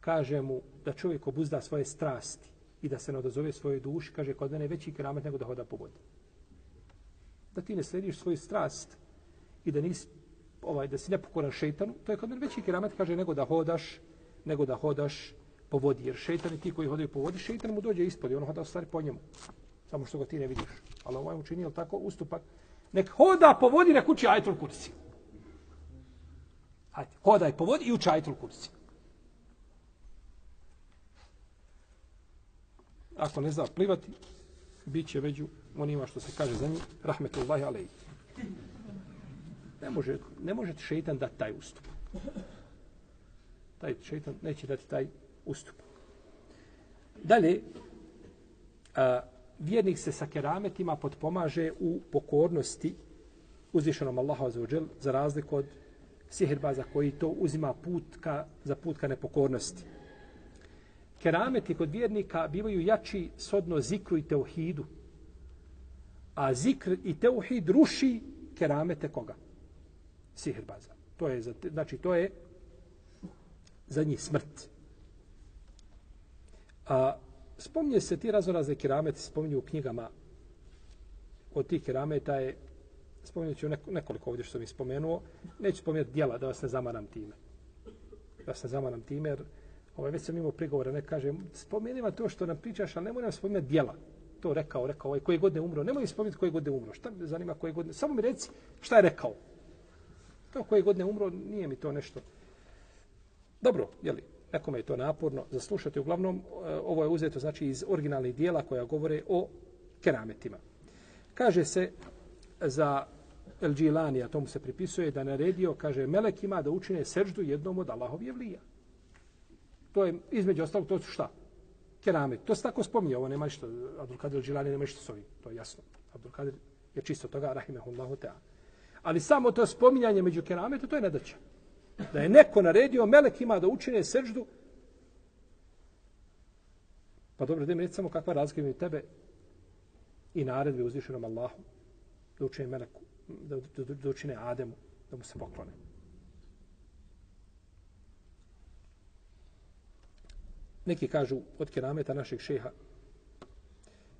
Kaže mu da čovjek obuzda svoje strasti i da se ne odazove svojoj duši, kaže kod mene je veći keramet nego da hoda po vodi. Da ti ne slediš svoju strast i da nisi ovaj da si nepokoran šejtanu, to je kod mene veći keramet kaže nego da hodaš, nego da hodaš po vodi, jer šejtan ti koji hodaju po vodi, šejtan mu dođe ispod i on hoda stvari po njemu. Samo što ga ti ne vidiš. Ali ovaj učinio tako ustupak. Nek hoda po vodi, nek uči ajtul kursi. Hajde, hodaj po vodi i uči ajetul kursi. Ako ne zna plivati, bit će među onima što se kaže za njih, rahmetullahi alaihi. Ne može, ne može ti šeitan dati taj ustup. Taj šeitan neće dati taj ustup. Dalje, a, vjernik se sa kerametima potpomaže u pokornosti uzvišenom Allahu za razliku od sihirbaza koji to uzima put ka, za put ka nepokornosti. Kerameti kod vjernika bivaju jači sodno zikru i teuhidu. A zikr i teuhid ruši keramete koga? Sihirbaza. To je, za, znači, to je za njih smrt. A spominje se ti raznorazne keramete, spominju u knjigama od tih kerameta je spominjat ću nekoliko ovdje što sam ih spomenuo. Neću spominjati dijela da vas ne zamaram time. Da vas ne zamaram time jer ovaj, već sam imao prigovora, ne kažem, spomeni to što nam pričaš, ali ne moram spominjati dijela. To rekao, rekao, ovaj, koje godine umro. Nemoj spominjati koje godine umro. Šta me zanima koje godine? Samo mi reci šta je rekao. To koje godine umro, nije mi to nešto. Dobro, jeli, nekome je to naporno zaslušati. Uglavnom, eh, ovo je uzeto znači iz originalnih dijela koja govore o kerametima. Kaže se za El Džilani, a tomu se pripisuje, da naredio, kaže, melekima da učine seždu jednom od Allahov jevlija. To je, između ostalog, to su šta? Keramet. To se tako spominje, ovo nema ništa, Abdulkadir Džilani nema ništa s ovim, to je jasno. Abdulkadir je čisto toga, rahimehullahu ta'ala. Ali samo to spominjanje među keramete, to je nedaća. Da je neko naredio, melekima da učine seždu, pa dobro, da mi reći samo kakva razlika mi tebe i naredbe uzvišenom Allahu da učine meleku, da, da, da učine Ademu, da mu se poklone. Neki kažu od kerameta našeg šeha,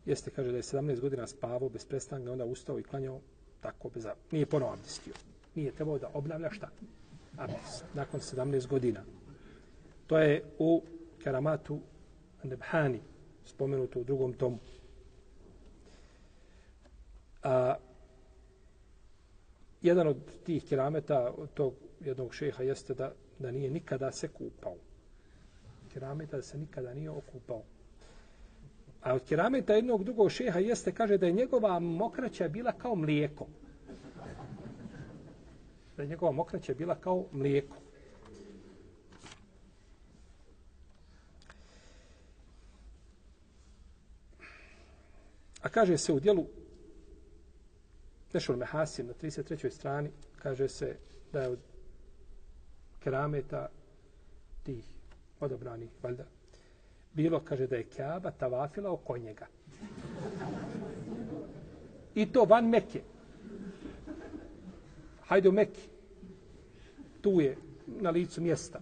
jeste, kaže da je 17 godina spavao bez prestanka, onda ustao i klanjao tako bez Nije ponovo abdestio. Nije trebao da obnavlja šta? Abdest. Nakon 17 godina. To je u keramatu Nebhani, spomenuto u drugom tomu. A, jedan od tih kerameta od tog jednog šeha jeste da, da nije nikada se kupao. Kerameta da se nikada nije okupao. A od kerameta jednog drugog šeha jeste, kaže da je njegova mokraća bila kao mlijeko. Da je njegova mokraća bila kao mlijeko. A kaže se u dijelu Nešul Mehasim na 33. strani kaže se da je od kerameta tih odobranih, valjda, bilo, kaže, da je Kaaba tavafila oko njega. I to van Mekke. Hajde u Mekke. Tu je na licu mjesta.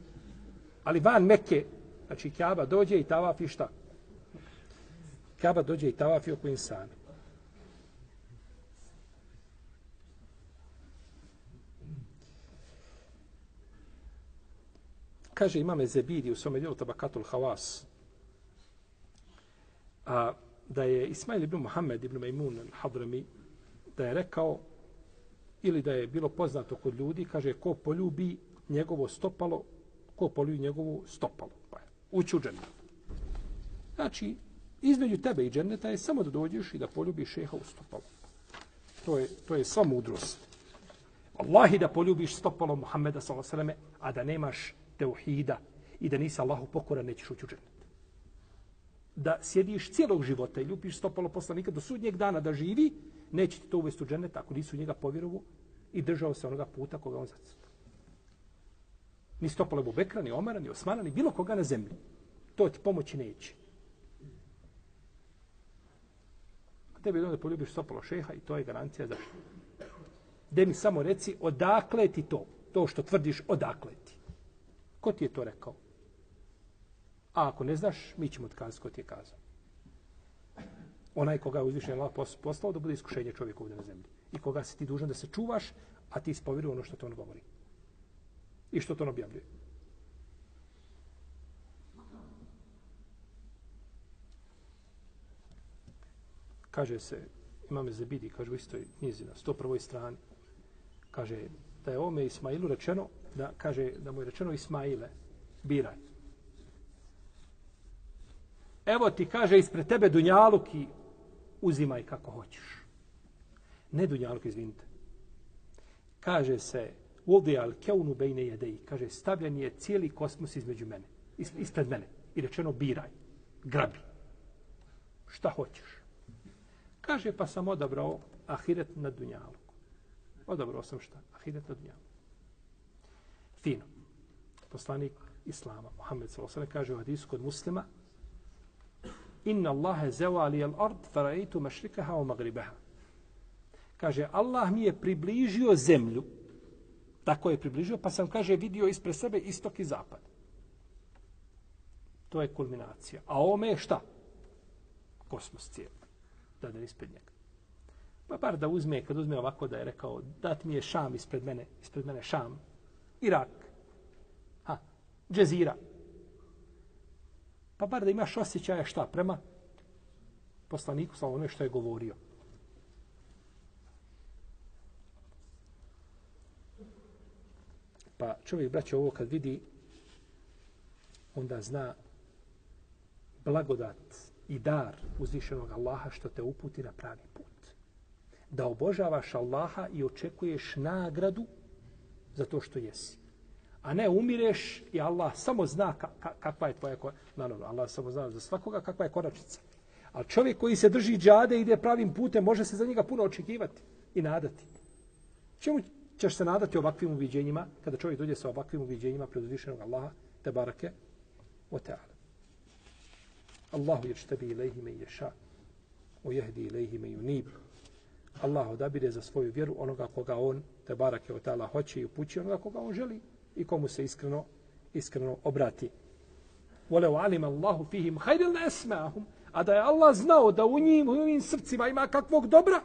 Ali van Mekke, znači Kaaba dođe i tavafi šta? Kaaba dođe i tavafi oko insana. Kaže imame Zebidi u svome djelu Tabakatul Hawas, a, da je Ismail ibn Muhammed ibn Maimun al-Hadrami, da je rekao, ili da je bilo poznato kod ljudi, kaže, ko poljubi njegovo stopalo, ko poljubi njegovo stopalo. Pa je, ući u džennet. Znači, između tebe i dženneta je samo da dođeš i da poljubiš šeha u stopalo. To je, to je sva mudrost. Allahi da poljubiš stopalo Muhammeda s.a.v. a da nemaš teuhida i da nisi Allahu pokoran, nećeš ući u džennet da sjediš cijelog života i ljubiš stopalo poslanika do sudnjeg dana da živi, neće ti to uvesti u džennet ako nisi u njega povjerovu i držao se onoga puta koga on zacrta. Ni stopalo Ebu Bekra, ni Omara, ni Osmana, ni bilo koga na zemlji. To ti pomoći neće. A tebi je da poljubiš stopalo šeha i to je garancija za što. Mi samo reci odakle ti to, to što tvrdiš odakle ti. Ko ti je to rekao? A ako ne znaš, mi ćemo otkazati ko ti je kazao. Onaj koga je uzvišen Allah poslao da bude iskušenje čovjeku ovdje na zemlji. I koga si ti dužan da se čuvaš, a ti ispovjeruj ono što to on govori. I što to on objavljuje. Kaže se, imame Zebidi, kaže u istoj knjizi na 101. strani, kaže da je ome Ismailu rečeno, da kaže da mu je rečeno Ismaile, biraj evo ti kaže ispred tebe Dunjaluk i uzimaj kako hoćeš. Ne Dunjaluk, izvinite. Kaže se, uvdi al keunu bejne jedei. Kaže, stavljen je cijeli kosmos između mene, ispred mene. I rečeno, biraj, grabi. Šta hoćeš? Kaže, pa sam odabrao ahiret na Dunjaluk. Odabrao sam šta? Ahiret na Dunjaluku. Fino. Poslanik Islama, Muhammed s.a.v. kaže u hadisu kod muslima, inna Allahe zewa li al ard faraitu mašrikaha o magribaha. Kaže, Allah mi je približio zemlju. Tako je približio, pa sam, kaže, vidio ispred sebe istok i zapad. To je kulminacija. A ome je šta? Kosmos cijeli. Da da ispred njega. Pa bar da uzme, kad uzme ovako da je rekao, dat mi je Šam ispred mene, ispred mene Šam, Irak, ha, Džezira. Pa bar da imaš osjećaja šta prema poslaniku sa ono što je govorio. Pa čovjek, braće, ovo kad vidi, onda zna blagodat i dar uzvišenog Allaha što te uputi na pravi put. Da obožavaš Allaha i očekuješ nagradu za to što jesi. A ne umireš i Allah samo zna ka, ka, kakva je tvoja koračnica. Naravno, Allah samo zna za svakoga kakva je koračnica. Ali čovjek koji se drži džade i ide pravim putem, može se za njega puno očekivati i nadati. Čemu ćeš se nadati ovakvim uviđenjima, kada čovjek dođe sa ovakvim uviđenjima pred uzvišenog Allaha, te barake, o teala. Allahu ječtebi ilayhi man yasha wa yahdi ilayhi man yunib. Allah odabire za svoju vjeru onoga koga on te barake od hoće i upući onoga koga on želi i komu se iskreno iskreno obrati. Voleo alim Allahu fihim hajril la asma'hum. A da je Allah znao da u njim, u njim srcima ima kakvog dobra,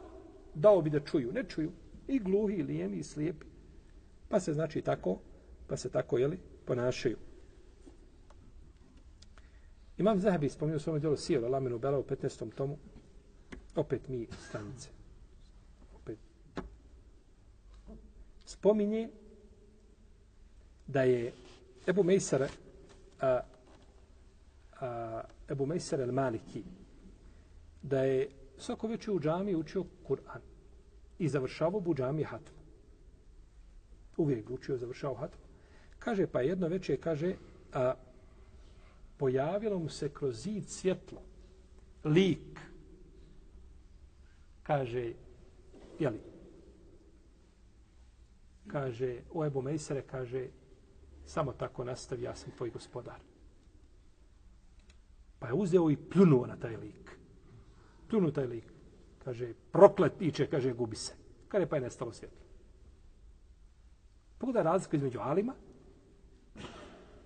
dao bi da čuju. Ne čuju. I gluhi, i lijemi, i slijepi. Pa se znači tako, pa se tako, jeli, ponašaju. Imam Zahabi spomenuo svojom djelu Sijel, Laminu Bela u 15. tomu. Opet mi stranice. Opet. Spominje da je Ebu Mejsara a, a, Ebu Mejsara el Maliki da je svako već u džami učio Kur'an i završavao u džami hatmu. Uvijek učio, završavao hatmu. Kaže, pa jedno večer kaže, a, pojavilo mu se kroz zid svjetlo, lik, kaže, jeli, kaže, o Ebu Mejsere, kaže, samo tako nastavi, ja sam tvoj gospodar. Pa je uzeo i pljunuo na taj lik. Pljunuo taj lik. Kaže, proklet iče, kaže, gubi se. Kada je pa je nestalo svjetlo. Pogledaj razliku između Alima.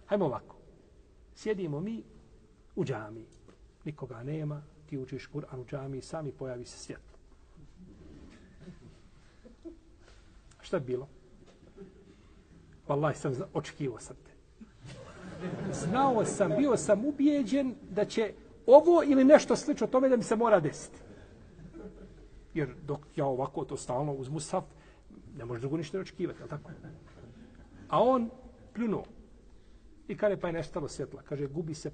Hajmo ovako. Sjedimo mi u džami. Nikoga nema, ti učiš Kur'an u džami, sami pojavi se svjetlo. Šta je bilo? Wallahi sam očekivao sam te. Znao sam, bio sam ubijeđen da će ovo ili nešto slično tome da mi se mora desiti. Jer dok ja ovako to stalno uz Musaf, ne može drugo ništa očekivati, je tako? A on pljunuo. I kada pa je nestalo svjetla. Kaže, gubi se.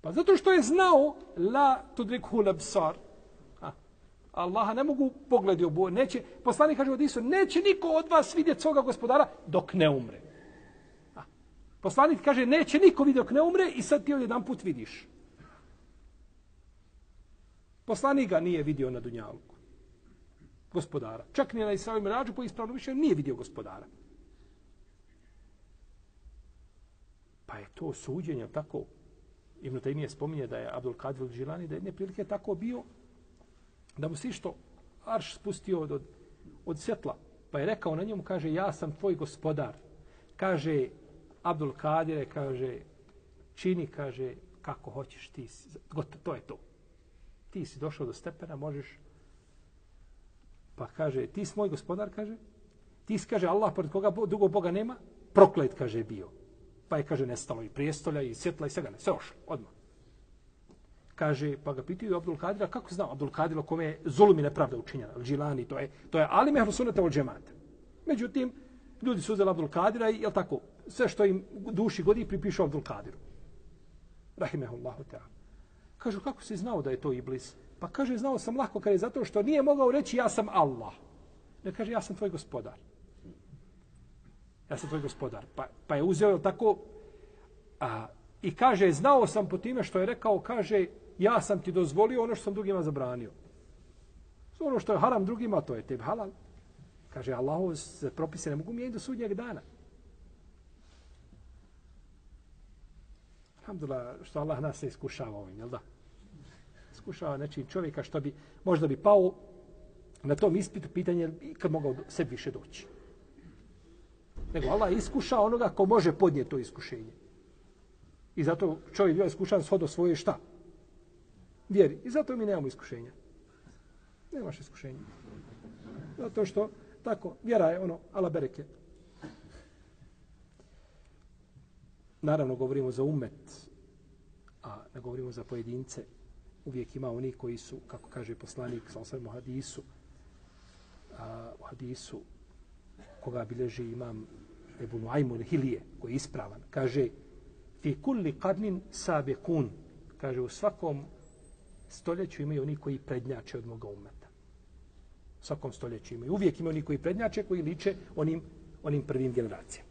Pa zato što je znao, la tudrik hulabsar. Allaha ne mogu pogledi obu. Neće, poslanik kaže od Isu, neće niko od vas vidjeti svoga gospodara dok ne umre. A, poslanik kaže, neće niko vidjeti dok ne umre i sad ti jedan put vidiš. Poslanik ga nije vidio na Dunjalku. Gospodara. Čak ni na Israju Mirađu po ispravno više nije vidio gospodara. Pa je to suđenje, tako, Ibn Taymiye spominje da je Abdul Kadir Džilani, da je jedne prilike tako bio, da mu se što arš spustio od, od svjetla. Pa je rekao na njemu, kaže, ja sam tvoj gospodar. Kaže, Abdul Kadire, kaže, čini, kaže, kako hoćeš ti. Gotovo, to je to. Ti si došao do stepena, možeš. Pa kaže, ti si moj gospodar, kaže. Ti si, kaže, Allah, pored koga dugo Boga nema, proklet, kaže, bio. Pa je, kaže, nestalo i prijestolja i svjetla i svega ne. Sve ošlo, odmah. Kaže, pa ga pitaju Abdul Kadira, kako zna Abdul Kadira kome je zulum i nepravda učinjena, Džilani, to je, to je Ali Mehru Sunnata od džemata. Međutim, ljudi su uzeli Abdul Kadira i, jel tako, sve što im duši godi pripišu Abdul Kadiru. Rahimehullahu ta'ala. Kažu, kako si znao da je to Iblis? Pa kaže, znao sam lako, kad je zato što nije mogao reći ja sam Allah. Ne kaže, ja sam tvoj gospodar ja sam tvoj gospodar. Pa, pa je uzeo tako a, i kaže, znao sam po time što je rekao, kaže, ja sam ti dozvolio ono što sam drugima zabranio. Ono što je haram drugima, to je tebi halal. Kaže, Allah se propise ne mogu mijeniti do sudnjeg dana. Alhamdulillah, što Allah nas se iskušava ovim, jel da? Iskušava nečim čovjeka što bi, možda bi pao Na tom ispitu pitanje i kad mogao sebi više doći. Nego Allah iskuša onoga ko može podnijeti to iskušenje. I zato čovjek bio iskušan shodo svoje šta? Vjeri. I zato mi nemamo iskušenja. Nemaš iskušenja. Zato što, tako, vjera je ono, ala bereke. Naravno, govorimo za umet, a ne govorimo za pojedince. Uvijek ima oni koji su, kako kaže poslanik, sa osam u hadisu, a, u hadisu koga bilježi imam Ebu Nuaymun Hilije, koji je ispravan, kaže fi kulli qarnin sabiqun kaže u svakom stoljeću imaju oni koji prednjače od moga umeta. U svakom stoljeću imaju. Uvijek imaju oni koji prednjače, koji liče onim, onim prvim generacijama.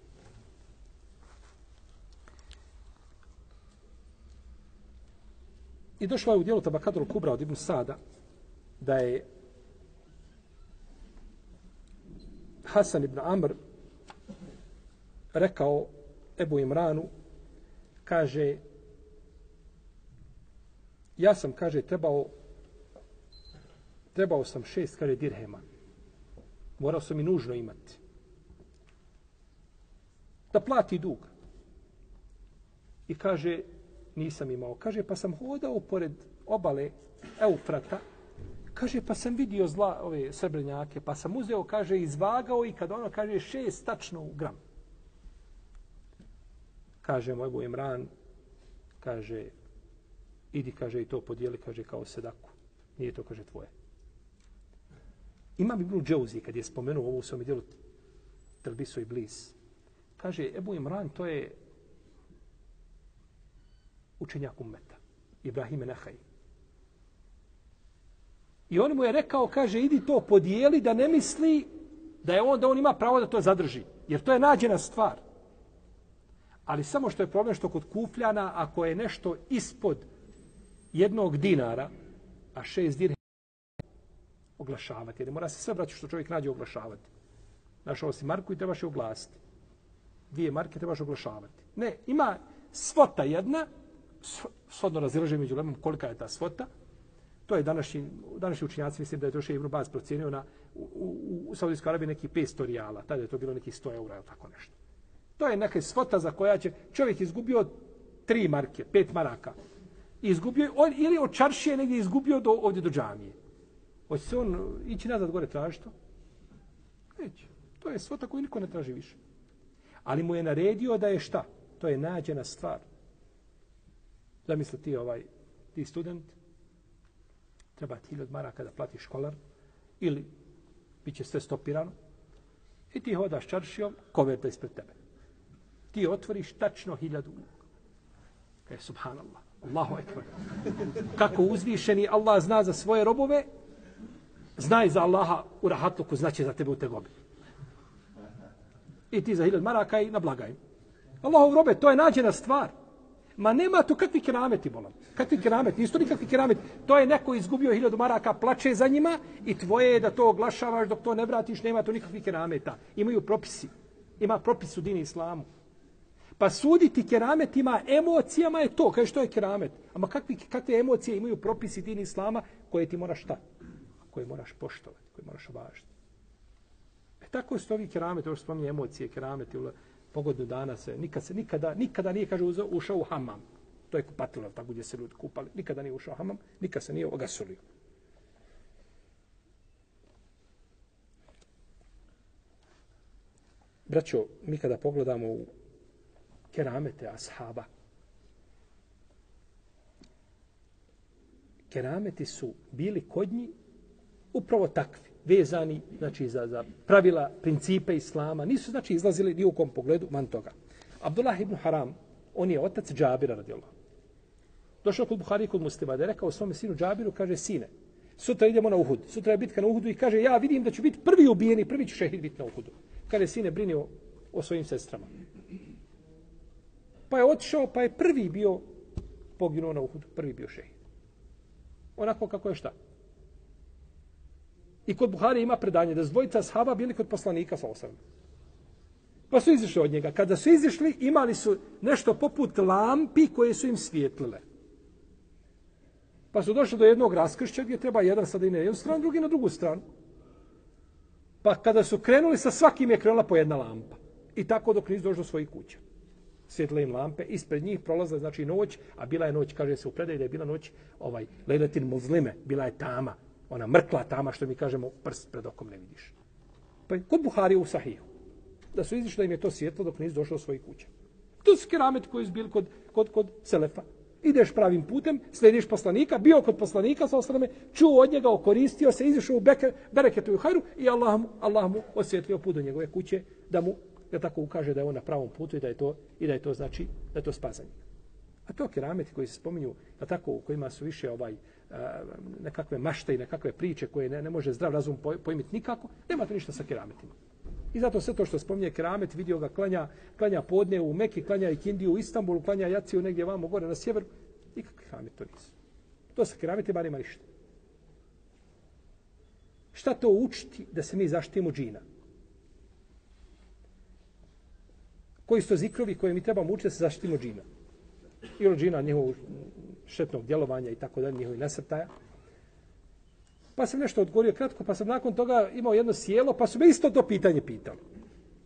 I došlo je u dijelu Tabakatul Kubra od Ibn Sada da je Hasan ibn Amr rekao Ebu Imranu kaže ja sam kaže trebao trebao sam šest kaže dirhema. Morao sam i nužno imati. Da plati dug. I kaže nisam imao. Kaže pa sam hodao pored obale Eufrata. Kaže pa sam vidio zla ove srebrnjake. Pa sam uzeo kaže izvagao i kad ono kaže šest tačno u gram. Kaže moj Ebu Imran, kaže, idi, kaže, i to podijeli, kaže, kao sedaku. Nije to, kaže, tvoje. Imam bilo Džauzi, kad je spomenuo ovo u svom dijelu Telbiso i Blis, kaže, Ebu Imran, to je učenjak ummeta, Ibrahim Nehaj. I on mu je rekao, kaže, idi to podijeli da ne misli da je on, da on ima pravo da to zadrži. Jer to je nađena stvar. Ali samo što je problem što kod kupljana, ako je nešto ispod jednog dinara, a šest dirhema oglašavati. Jer mora se sve brati što čovjek nađe oglašavati. Našao si marku i trebaš je oglasiti. Dvije marke trebaš oglašavati. Ne, ima svota jedna, svodno razilaže među lemom kolika je ta svota. To je današnji, današnji učinjaci, mislim da je to še Ibn Baz procijenio na, u, u, u Saudijskoj Arabiji neki 500 rijala. Tada je to bilo neki 100 eura ili tako nešto. To je neka svota za koja će čovjek izgubio tri marke, pet maraka. Izgubio, on, ili od čaršije negdje izgubio do, ovdje do džamije. Hoće se on ići nazad gore traži to? Neće. To je svota koju niko ne traži više. Ali mu je naredio da je šta? To je nađena stvar. Zamisli ti ovaj, ti student, treba ti od maraka da plati školar, ili bit će sve stopirano, i ti hodaš čaršijom, koverta ispred tebe ti otvoriš tačno hiljadu. Kaj, e, subhanallah. Allahu ekber. Kako uzvišeni Allah zna za svoje robove, zna i za Allaha u rahatluku, znači za tebe u tegobi. I ti za hiljad maraka i na blagaj. Allahov robe, to je nađena stvar. Ma nema tu kakvi kerameti, bolam. Kakvi kerameti, nisu to nikakvi kerameti. To je neko izgubio hiljadu maraka, plače za njima i tvoje je da to oglašavaš dok to ne vratiš, nema tu nikakvi kerameta. Imaju propisi. Ima propis u dini islamu. Pa suditi keramet ima emocijama je to. Kaže što je keramet? Ama kakvi, kakve emocije imaju propisi din islama koje ti moraš šta? Koje moraš poštovati, koje moraš važiti. E tako su ovi keramet, ovo spominje emocije, keramet, pogodno dana se, nikad se, nikada, nikada nije, kaže, ušao u hamam. To je kupatilo, tako gdje se ljudi kupali. Nikada nije ušao u hamam, nikad se nije ogasolio. Braćo, mi kada pogledamo u keramete ashaba. Kerameti su bili kod njih upravo takvi, vezani znači, za, za pravila, principe islama. Nisu znači izlazili ni u kom pogledu van toga. Abdullah ibn Haram, on je otac Džabira radijallahu. Došao kod Buhari kod muslima da je rekao svome sinu Džabiru, kaže, sine, sutra idemo na Uhud. Sutra je bitka na Uhudu i kaže, ja vidim da ću biti prvi ubijeni, prvi ću šehid biti na Uhudu. Kaže, sine, brini o, o svojim sestrama. Pa je otišao, pa je prvi bio poginuo na Uhudu, prvi bio šehid. Onako kako je šta. I kod Buhari ima predanje da zdvojica sahaba bili kod poslanika sa osam. Pa su izišli od njega. Kada su izišli, imali su nešto poput lampi koje su im svijetlile. Pa su došli do jednog raskršća gdje treba jedan sada i na jednu stranu, drugi na drugu stranu. Pa kada su krenuli, sa svakim je krenula po jedna lampa. I tako dok nisu došli do svojih kuća. Svjetle im lampe, ispred njih prolazila znači noć, a bila je noć, kaže se u predaju da je bila noć ovaj, lejletin muzlime, bila je tama, ona mrkla tama, što mi kažemo, prst pred okom ne vidiš. Pa kod Buhari u Sahihu, da su izišli da im je to svjetlo dok nisu došli do svojih kuća. To su keramet koji su bili kod, kod, kod Selefa. Ideš pravim putem, slediš poslanika, bio kod poslanika sa osrame, čuo od njega, okoristio se, izišao u beke, bereketu i hajru i Allah mu, Allah mu osvjetlio put do njegove kuće da mu da tako ukaže da je on na pravom putu i da je to i da je to znači da je to spasanje. A to kerameti koji se spominju, da tako u kojima su više ovaj nekakve mašte i nekakve priče koje ne, ne može zdrav razum pojmiti nikako, nema to ništa sa kerametima. I zato sve to što spominje keramet, vidio ga klanja, klanja podne u Meki, klanja i Kindiju u Istanbulu, klanja Jaciju negdje vamo gore na sjever. Nikakve keramet to nisu. To sa kerametima nema ništa. Šta to učiti da se mi zaštitimo džina? Koji su to zikrovi koje mi trebamo učiti da se zaštitimo džina? I od džina njihovog štetnog djelovanja i tako dalje, njihovi nasrtaja. Pa sam nešto odgovorio kratko, pa sam nakon toga imao jedno sjelo, pa su me isto to pitanje pitali.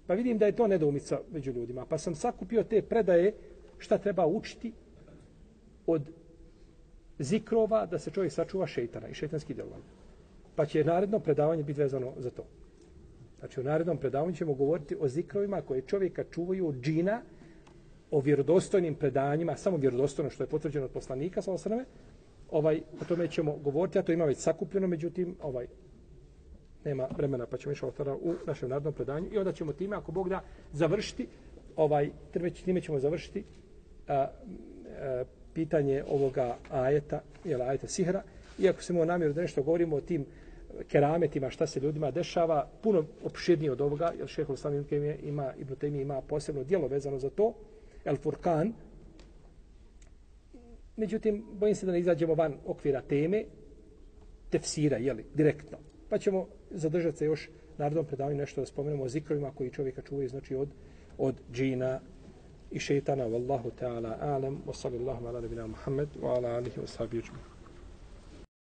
Pa vidim da je to nedoumica među ljudima. Pa sam sakupio te predaje šta treba učiti od zikrova da se čovjek sačuva šeitana i šeitanski djelovanja. Pa će naredno predavanje biti vezano za to. Znači u narednom predavanju ćemo govoriti o zikrovima koje čovjeka čuvaju od džina, o vjerodostojnim predanjima, samo vjerodostojno što je potvrđeno od poslanika, sa osrame, ovaj, o tome ćemo govoriti, a to ima već sakupljeno, međutim, ovaj, nema vremena, pa ćemo išao tada u našem narodnom predanju. I onda ćemo time, ako Bog da, završiti, ovaj, već time ćemo završiti a, a, e, pitanje ovoga ajeta, jel, ajeta sihra, iako se imamo namjeru da nešto govorimo o tim kerametima, šta se ljudima dešava, puno opširnije od ovoga, jer šehol Slavim ima, Ibn Taymi ima posebno dijelo vezano za to, El Furkan, Međutim, bojim se da ne izađemo van okvira teme, tefsira, jeli, direktno. Pa ćemo zadržati se još narodom predavanju nešto da spomenemo o zikrovima koji čovjeka čuvaju, znači od, od džina i šeitana. Wallahu ta'ala alam, wa sallallahu ala nabina Muhammed, wa ala alihi wa sahbihi